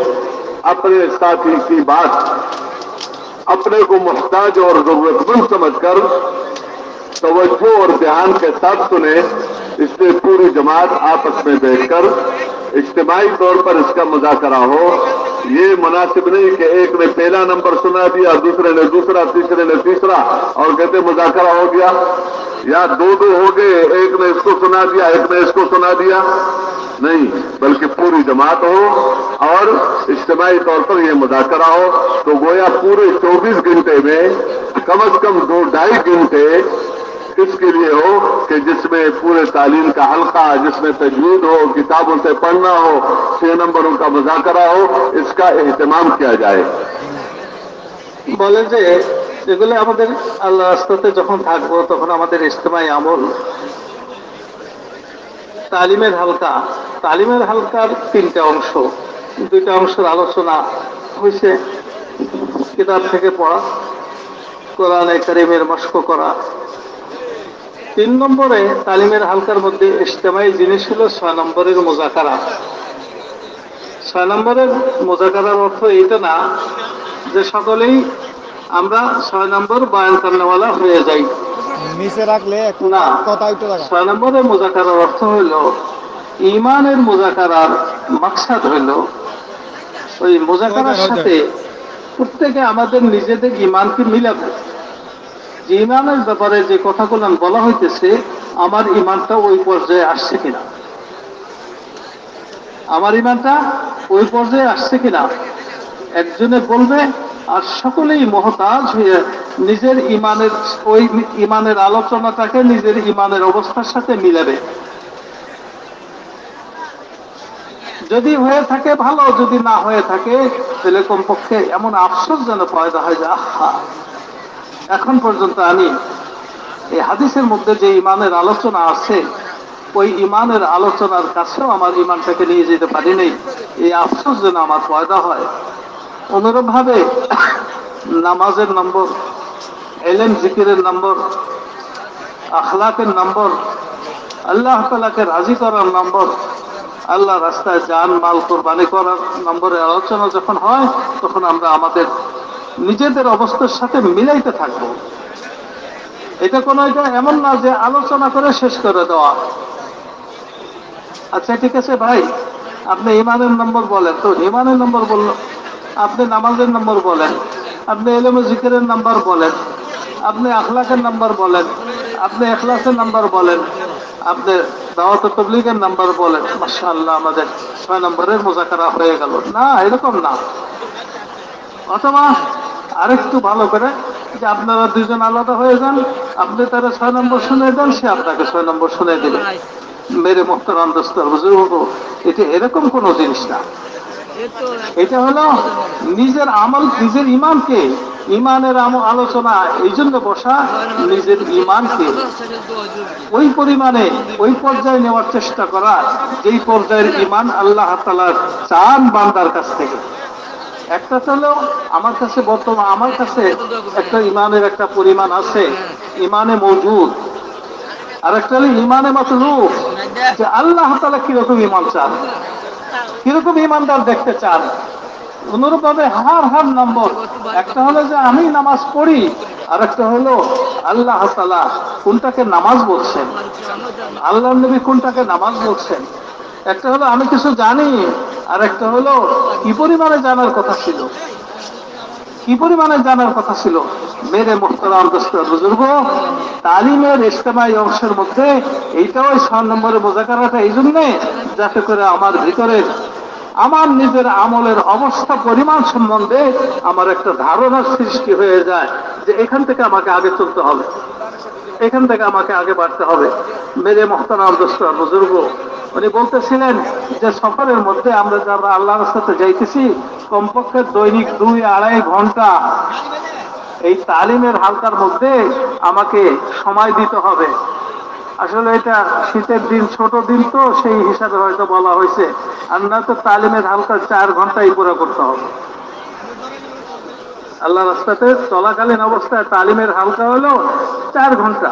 اپنے ساتھی کی بات، اپنے کو محتاج اور ضرورت مند سمجھ کر توجہ اور دھیان کے ساتھ سنے اس لیے پوری جماعت آپس میں بیٹھ کر اجتماعی طور پر اس کا مذاکرہ ہو، یہ مناسب نہیں کہ ایک نے پہلا نمبر سنا دیا، دوسرے نے دوسرا، تیسرے نے تیسرا، اور کہتے مذاکرہ ہو گیا۔ یا دو دو ہو گئے، ایک نے اس کو سنا دیا، ایک نے اس کو سنا دیا۔ نہیں، بلکہ پوری جماعت ہو، اور اجتماعی طور پر یہ مذاکرہ ہو۔ تو گویا پورے چوبیس گھنٹے میں کم از کم دو ڈھائی گھنٹے इसके लिए हो कि जिसमें पूरे तालीम का हल्का जिसमें तजवीद हो किताबों से पढ़ना हो छह नंबरों का मुजाकरा हो इसका एहतमाम किया जाए বলে যে এগুলো আমাদের আল্লাহ রাস্তাতে যখন থাকবো তখন আমাদের ইজতেমাই আমল তালিমের হালকা তালিমের হালকার তিনটা অংশ দুইটা অংশের আলোচনা হয়েছে কিতাব থেকে পড়া কোরআনে কারিমের মস্ক করা তিন নম্বরে তালিমের হালকার মধ্যে ইজতেমাই জিনিস হলো ছয় নম্বরের মোজাকারা। ছয় নম্বরের মোজাকারার অর্থ এইটা না যে সকলেই আমরা ছয় নম্বর বয়ান কর্নেওয়ালা হয়ে যাই। নিচে রাখলে না ছয় নম্বরের মোজাকারার অর্থ হইল ইমানের মোজাকারার মাকসাদ হইল ওই মোজাকারার সাথে প্রত্যেকে আমাদের নিজেদের ইমানকে মিলাবে। ইমানের ব্যাপারে যে কথাগুলো বলা হইতেছে, আমার ইমানটা ওই পর্যায়ে আসছে কিনা? আমার ইমানটা ওই পর্যায়ে আসছে কিনা? একজনে বলবে, আর সকলেই মহতাজ হয়ে নিজের ইমানের, ওই ইমানের আলোচনাটাকে নিজের ইমানের অবস্থার সাথে মিলাবে। যদি হয়ে থাকে ভালো, যদি না হয়ে থাকে, তাহলে কমপক্ষে এমন আফসোস যেন পয়দা হয় যে, আহা! এখন পর্যন্ত আমি এই হাদিসের মধ্যে যে ইমানের আলোচনা আছে, ওই ইমানের আলোচনার কাছেও আমার ইমানটাকে নিয়ে যেতে পারি এই আফসোস যেন আমার পয়দা হয়। অনুরূপ ভাবে নামাজের নম্বর এলেন জিকিরের নম্বর, আখলাকের নম্বর, আল্লাহ তালাকে রাজি করার নম্বর, আল্লাহ রাস্তায় যান, মাল কোরবানি করার নম্বরের আলোচনা যখন হয়, তখন আমরা আমাদের নিজেদের অবস্থার সাথে মিলাইতে থাকব। এটা কোনো এটা এমন না যে আলোচনা করে শেষ করে দেওয়া। আচ্ছা ঠিক আছে ভাই, আপনি ইমানের নম্বর বলেন তো। ইমানের নম্বর বলল আপনি নামাজের নম্বর বলেন, আপনি এলেম জিকিরের নাম্বার বলেন, আপনি আখলাকের নাম্বার বলেন, আপনি এখলাসের নাম্বার বলেন, আপনি দাওয়াত তবলিগের নাম্বার বলেন। মাসা আল্লাহ আমাদের ছয় নম্বরের মোজাকারা হয়ে গেল। না, এরকম না। অথবা আরেকটু ভালো করে যে আপনারা দুজন আলাদা হয়ে যান, আপনি তারা ছয় নম্বর শুনে দেন, সে আপনাকে ছয় নম্বর শুনে দেবে। মেরে মোহতারাম দোস্তর বুজুর্গ এটা এরকম কোনো জিনিস না। এটা হলো নিজের আমল, নিজের ইমানকে, ইমানের আলোচনা, এই জন্য বসা নিজের ইমানকে। ওই পরিমাণে ওই পর্যায়ে নেওয়ার চেষ্টা করা, যেই পর্যায়ের ইমান আল্লাহ তালার চান বান্দার কাছ থেকে। একটা হলো আমার কাছে বর্তমান, আমার কাছে একটা ইমানের একটা পরিমাণ আছে। ইমানে মজুদ আর একটা হলো ইমানে মতলুব। যে আল্লাহ তালা কীরকম ইমান চান? কীরকম ইমানদার দেখতে চান? অনুরূপ ভাবে হার হার নম্বর। একটা হলো যে আমি নামাজ পড়ি আর একটা হলো আল্লাহ তালা কোনটাকে নামাজ বলছেন? আল্লাহ নবী কোনটাকে নামাজ বলছেন? একটা হলো আমি কিছু জানি আর একটা হলো কি পরিমাণে জানার কথা ছিল? কি পরিমাণে জানার কথা ছিল? মেরে মোহতারাম বুজুর্গ, তালিমের ইজতেমাই অংশের মধ্যে এইটাও ছয় নম্বরের মোজাকারাটা এই জন্যে যাতে করে আমার ভিতরের আমার নিজের আমলের অবস্থা পরিমাণ সম্বন্ধে আমার একটা ধারণার সৃষ্টি হয়ে যায় যে এখান থেকে আমাকে আগে চলতে হবে। এখান থেকে আমাকে আগে বাড়তে হবে। মেরে মোহতারাম দোস্ত, বুজুর্গ, উনি বলতেছিলেন যে সফরের মধ্যে আমরা যারা আল্লাহর সাথে যাইতেছি, কমপক্ষে দৈনিক দুই আড়াই ঘণ্টা এই তালিমের হালকার মধ্যে আমাকে সময় দিতে হবে। আসলে এটা শীতের দিন, ছোট দিন তো, সেই হিসাবে হয়তো বলা হয়েছে। আর না তো তালিমের হালকা চার ঘন্টাই পুরো করতে হবে। আল্লাহ রাস্তাতে চলাকালীন অবস্থায় তালিমের হালকা হলো চার ঘণ্টা।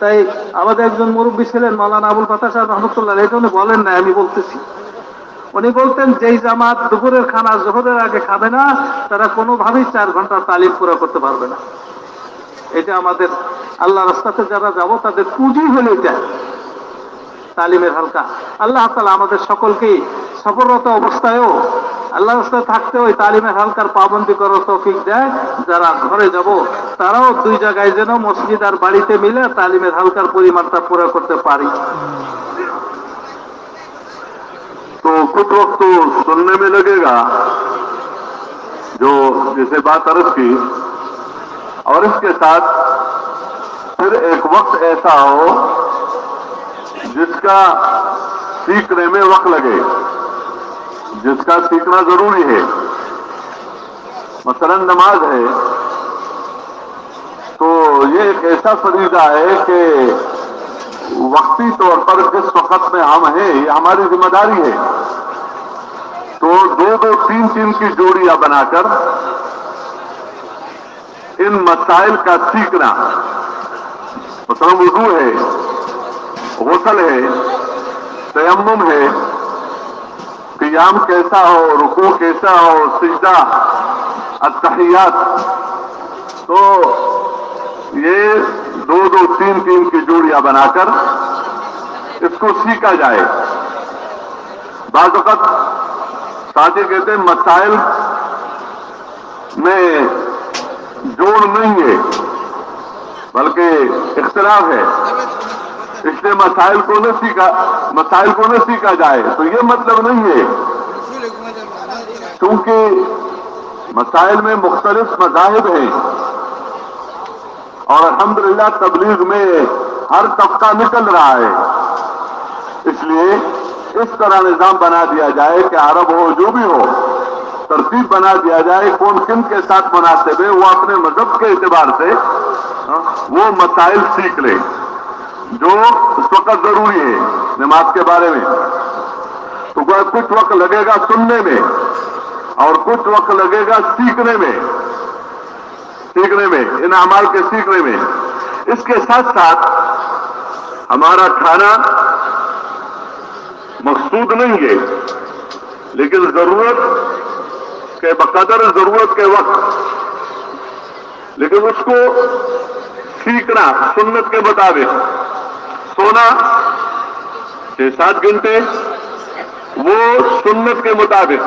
তাই আমাদের একজন মুরব্বী ছিলেন মালানা আবুল ফাতা সাহেব রহমতুল্লাহ, এই জন্য বলেন না আমি বলতেছি। উনি বলতেন, যেই জামাত দুপুরের খানা, জোহরের আগে খাবে না, তারা কোনোভাবেই চার ঘণ্টা তালিম পুরো করতে পারবে না। এটা আমাদের আল্লাহ রাস্তাতে যারা যাব, তাদের পুঁজি হলে এটা। তালিমের হালকা আল্লাহ তালা আমাদের সকলকেই সফররত অবস্থায়ও আল্লাহ রাস্তায় থাকতে ওই তালিমের হালকার পাবন্দি করার তৌফিক দেয় যারা ঘরে যাব তারাও দুই জায়গায় যেন মসজিদ আর বাড়িতে মিলে তালিমের হালকার পরিমাণটা পুরো করতে পারি तो कुछ वक्त तो सुनने में लगेगा जो जैसे बात अर्ज की और इसके साथ फिर एक वक्त ऐसा हो جس کا سیکھنے میں وقت لگے، جس کا سیکھنا ضروری ہے۔ مثلا نماز ہے، تو یہ ایک ایسا فریضہ ہے کہ وقتی طور پر جس وقت میں ہم ہیں، یہ ہماری ذمہ داری ہے۔ تو دو دو تین تین کی جوڑیاں بنا کر ان مسائل کا سیکھنا۔ مثلا وضو ہے غسل ہے، تیمم ہے، قیام کیسا ہو رکو کیسا ہو، سجدہ اتحیات تو یہ دو دو تین تین کی جوڑیاں بنا کر اس کو سیکھا جائے۔ بعض وقت ساتھی کہتے ہیں، مسائل میں جوڑ نہیں ہے، بلکہ اختلاف ہے۔ اس نے مسائل کو نہ سیکھا مسائل کو نہ سیکھا جائے۔ تو یہ مطلب نہیں ہے۔ کیونکہ مسائل میں مختلف مذاہب ہیں۔ اور الحمدللہ تبلیغ میں ہر طبقہ نکل رہا ہے۔ اس لیے اس طرح نظام بنا دیا جائے کہ عرب ہو، جو بھی ہو، ترتیب بنا دیا جائے۔ کون کن کے ساتھ مناسب ہے، وہ اپنے مذہب کے اعتبار سے ہاں، وہ مسائل سیکھ لے۔ جو اس وقت ضروری ہے نماز کے بارے میں۔ تو کچھ وقت لگے گا سننے میں اور کچھ وقت لگے گا سیکھنے میں۔ سیکھنے میں، ان اعمال کے سیکھنے میں۔ اس کے ساتھ ساتھ ہمارا کھانا مقصود نہیں ہے، لیکن ضرورت کے بقدر ضرورت کے وقت۔ لیکن اس کو سیکھنا سنت کے مطابق۔ سونا، چھ سات گھنٹے، وہ سنت کے مطابق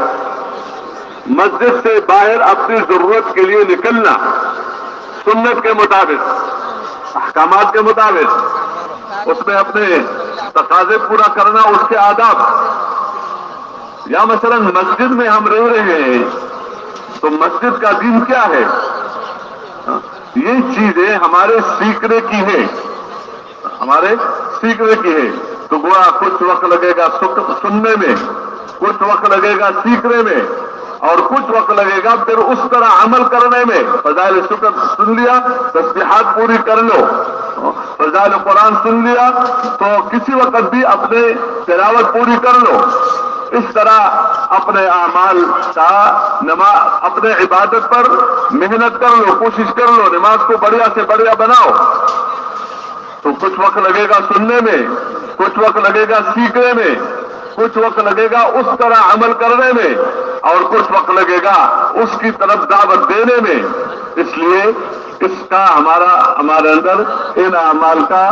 مسجد سے باہر اپنی ضرورت کے لیے نکلنا سنت کے مطابق، احکامات کے مطابق، اس میں اپنے تقاضے پورا کرنا، اس کے آداب۔ یا مثلا مسجد میں ہم رہ رہے ہیں، تو مسجد کا دین کیا ہے؟ ہاں، یہ چیزیں ہمارے سیکھنے کی ہیں۔ ہمارے سیکھنے کی ہے۔ تو گویا کچھ وقت لگے گا سننے میں، کچھ وقت لگے گا سیکھنے میں، اور کچھ وقت لگے گا پھر اس طرح عمل کرنے میں۔ فضائل شکر سن لیا تصحات پوری کر لو۔ فضائل قرآن سن لیا، تو کسی وقت بھی اپنے تلاوت پوری کر لو۔ اس طرح اپنے اعمال کا نماز اپنے عبادت پر محنت کر لو، کوشش کر لو، نماز کو بڑھیا سے بڑھیا بناؤ۔ तो कुछ वक्त लगेगा सुनने में कुछ वक्त लगेगा सीखने में कुछ वक्त लगेगा उस तरह अमल करने में और कुछ वक्त लगेगा उसकी तरफ दावत देने में इसलिए इसका हमारा हमारे अंदर इन अमाल का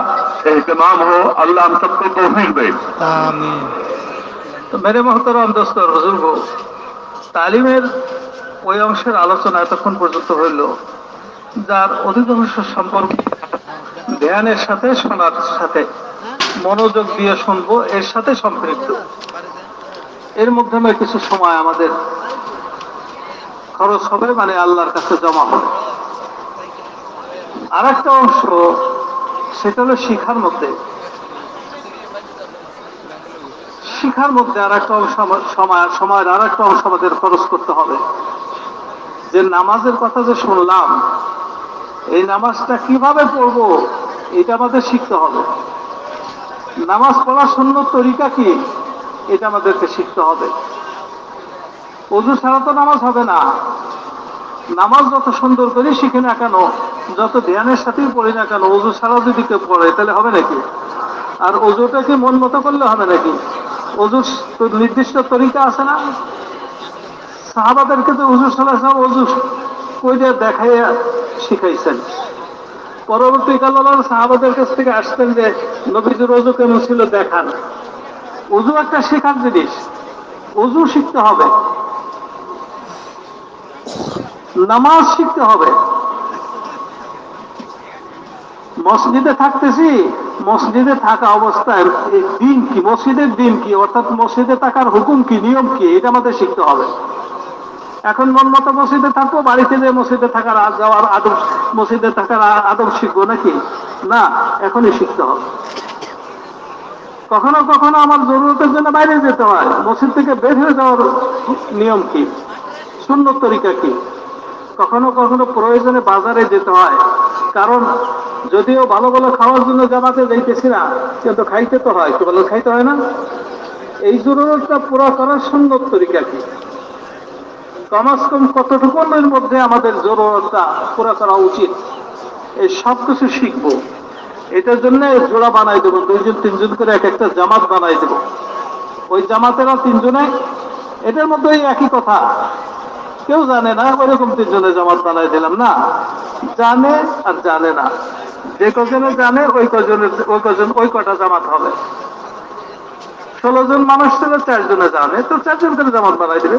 एहतमाम हो अल्लाह हम सबको तोफीक दे আমিন তো মেরে মহতরম দোস্ত বুজুর্গ তালিমের ওই অংশের আলোচনা এতক্ষণ পর্যন্ত হইল যার অধিকাংশ সম্পর্ক ধ্যানের সাথে, শোনার সাথে, মনোযোগ দিয়ে শুনব, এর সাথে সম্পৃক্ত। এর মাধ্যমে কিছু সময় আমাদের খরচ হবে মানে আল্লাহর কাছে জমা হবে। আর একটা অংশ, সেটা হলো শিখার মধ্যে। শিখার মধ্যে আর একটা অংশ সময়, সময়ের আর একটা অংশ আমাদের খরচ করতে হবে। যে নামাজের কথা যে শুনলাম এই নামাজটা কীভাবে পড়ব? এটা আমাদের শিখতে হবে। নামাজ পড়ার সুন্দর তরিকা কি? এটা আমাদেরকে শিখতে হবে। অজু ছাড়া তো নামাজ হবে না। নামাজ যত সুন্দর করে শিখে না কেন, যত ধ্যানের সাথেই পড়ি না কেন, অজু ছাড়া যদি কেউ পড়ে, তাহলে হবে নাকি? আর অজুটাকে মন মতো করলে হবে নাকি? অজুর নির্দিষ্ট তরিকা আছে না? সাহাবাদেরকে তো অজু সালাম অজু কইরে দেখাইয়া শিখাইছেন। পরবর্তীকাল সাহাবাদের কাছ থেকে আসতেন যে নবীজুর অজু কেমন ছিল দেখান। অজু একটা শেখার জিনিস। অজু শিখতে হবে। নামাজ শিখতে হবে। মসজিদে থাকতেছি, মসজিদে থাকা অবস্থায় দিন কি? মসজিদের দিন কি? অর্থাৎ মসজিদে থাকার হুকুম কি? নিয়ম কি? এটা আমাদের শিখতে হবে। এখন মন মতো মসজিদে থাকব, বাড়িতে যে মসজিদে থাকার যাওয়ার আদব মসজিদে থাকার আদব শিখব নাকি? না, এখনই শিখতে হবে। কখনো কখনো আমার জরুরতের জন্য বাইরে যেতে হয়। মসজিদ থেকে বের হয়ে যাওয়ার নিয়ম কি? সুন্দর তরিকা কি? কখনো কখনো প্রয়োজনে বাজারে যেতে হয়। কারণ যদিও ভালো ভালো খাওয়ার জন্য জামাতে যাইতেছি না, কিন্তু খাইতে তো হয়। কি ভালো খাইতে হয় না? এই জরুরতটা পুরো করার সুন্দর তরিকা কি? কমাস কম কতটুকুনের মধ্যে আমাদের জরুরতটা পুরো করা উচিত? এই সব কিছু শিখব। এটার জন্য জোড়া বানাই দেবো, দুইজন তিনজন করে এক একটা জামাত বানাই দেবো। ওই জামাতেরা তিনজনে এটার মধ্যে একই কথা। কেউ জানে না ওইরকম তিনজনে জামাত বানাই দিলাম না। জানে আর জানে না। যে কজনে জানে, ওই কজনের, ওই কজন, ওই কটা জামাত হবে। ষোলো জন মানুষ ছিল, চারজনে জানে, তো চারজন করে জামাত বানাই দিবে।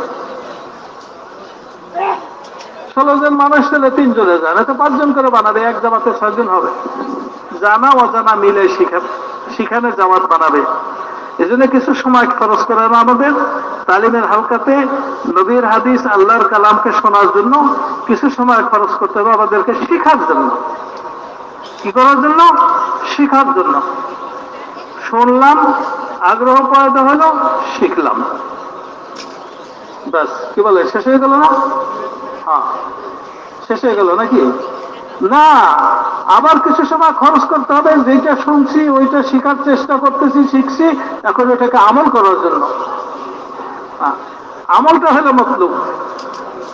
ষোলো জন মানুষ ছিল তিনজনে জানে তো পাঁচজন করে বানাবে, এক জামাতে ছয়জন হবে। জানা অজানা মিলে শিখা শিখানে জামাত বানাবে। এজন্য কিছু সময় খরচ করে না আমাদের তালিমের হালকাতে নবীর হাদিস, আল্লাহর কালামকে শোনার জন্য কিছু সময় খরচ করতে হবে আমাদেরকে শিখার জন্য। কি করার জন্য? শিখার জন্য। শুনলাম, আগ্রহ পয়দা হলো, শিখলাম। কি বলে, শেষ হয়ে গেল না? শেষ হয়ে গেল নাকি? না, আবার কিছু সময় খরচ করতে হবে যেটা শুনছি, ওইটা শেখার চেষ্টা করতেছি, শিখছি, এখন ওটাকে আমল করার জন্য। আমলটা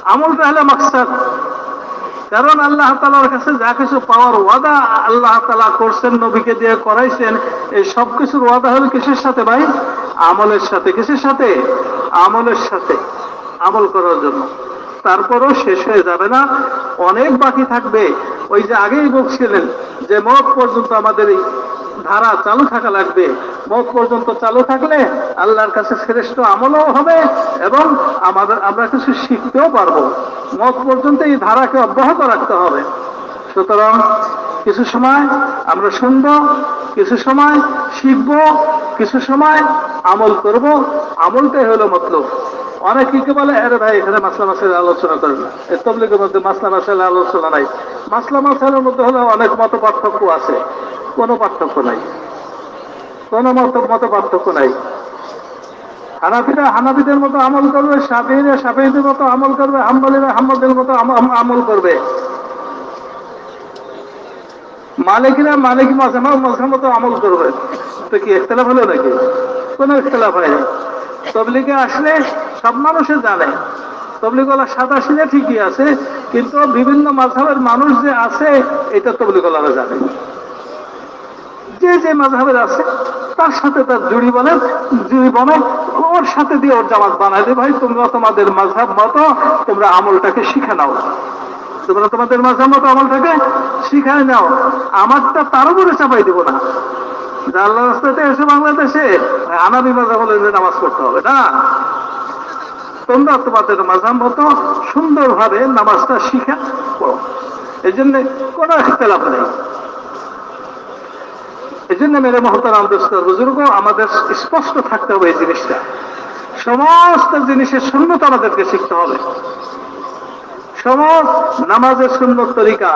আমলটা মাকসাদ। কারণ আল্লাহ তালার কাছে যা কিছু পাওয়ার ওয়াদা আল্লাহ তালা করছেন, নবীকে দিয়ে করাইছেন, এই সব কিছুর ওয়াদা হলো কিসের সাথে ভাই? আমলের সাথে। কিসের সাথে? আমলের সাথে আমল করার জন্য। তারপরও শেষ হয়ে যাবে না। অনেক বাকি থাকবে। ওই যে আগেই বলছিলেন যে মত পর্যন্ত আমাদের এই ধারা চালু থাকা লাগবে। মত পর্যন্ত চালু থাকলে আল্লাহর কাছে শ্রেষ্ঠ আমলও হবে এবং আমাদের, আমরা কিছু শিখতেও পারব। মত পর্যন্ত এই ধারাকে অব্যাহত রাখতে হবে। সুতরাং কিছু সময় আমরা শুনব, কিছু সময় শিখব, কিছু সময় আমল করব। আমলটাই হলো মতলব। অনেক কি বলে, আরে ভাই, এখানে মাসলা মাসের আলোচনা করেন না। তবলিগের মধ্যে মাসলা মাসের আলোচনা নাই। মাসলা মাসের মধ্যে হলে অনেক মত পার্থক্য আছে। কোনো পার্থক্য নাই। কোনো মত মত পার্থক্য নাই। হানাফিরা হানাফিদের মতো আমল করবে সাফিরা সাফিদের মতো আমল করবে, হাম্বলিরা হাম্বলদের মতো আম- আম- আমল করবে। মালিকরা মালিক মাঝামা মাঝার মতো আমল করবে। তো কি ইখতলাফ হলো নাকি? কোনো ইখতলাফ হয়নি তবলিগে আসলে সব মানুষে জানে। তবলিগলা সাদা সিলে ঠিকই আছে, কিন্তু বিভিন্ন মাঝহের মানুষ যে আছে, এটা তবলিগলারা জানে। যে যে মাঝহের আছে, তার সাথে তার জুড়ি বলে, জুড়ি বনে ওর সাথে দিয়ে ওর জামাত বানাই দে ভাই, তোমরা তোমাদের মাঝহাব মতো তোমরা আমলটাকে শিখে নাও। তোমরা তোমাদের মাঝহাব মতো আমলটাকে শিখায় নাও। আমারটা তার উপরে চাপাই দিব না। আল্লাহ রাস্তাতে এসে বাংলাদেশে আনাবি মাঝহাব হলে যে নামাজ পড়তে হবে, না? তোমরা তোমাদের মাঝহাব মতো সুন্দরভাবে নামাজটা শিখে এই জন্য কোনো ইখতলাফ নেই। এই জন্য মেরে মহতারাম দোস্তর বুজুর্গ, আমাদের স্পষ্ট থাকতে হবে এই জিনিসটা। সমস্ত জিনিসের শূন্যতা আমাদেরকে শিখতে হবে। সমস্ত নামাজের সুন্নত তরিকা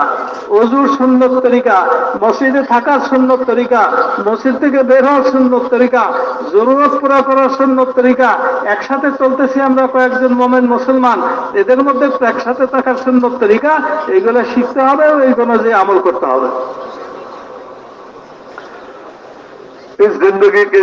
অজুর সুন্নত তরিকা মসজিদে থাকার সুন্নত তরিকা মসজিদ থেকে বের হওয়ার সুন্নত তরিকা জরুরত পুরা করার সুন্নত তরিকা একসাথে চলতেছি আমরা কয়েকজন মোমেন মুসলমান এদের মধ্যে একসাথে থাকার সুন্নত তরিকা এইগুলো শিখতে হবে এইগুলো যে আমল করতে হবে इस जिंदगी के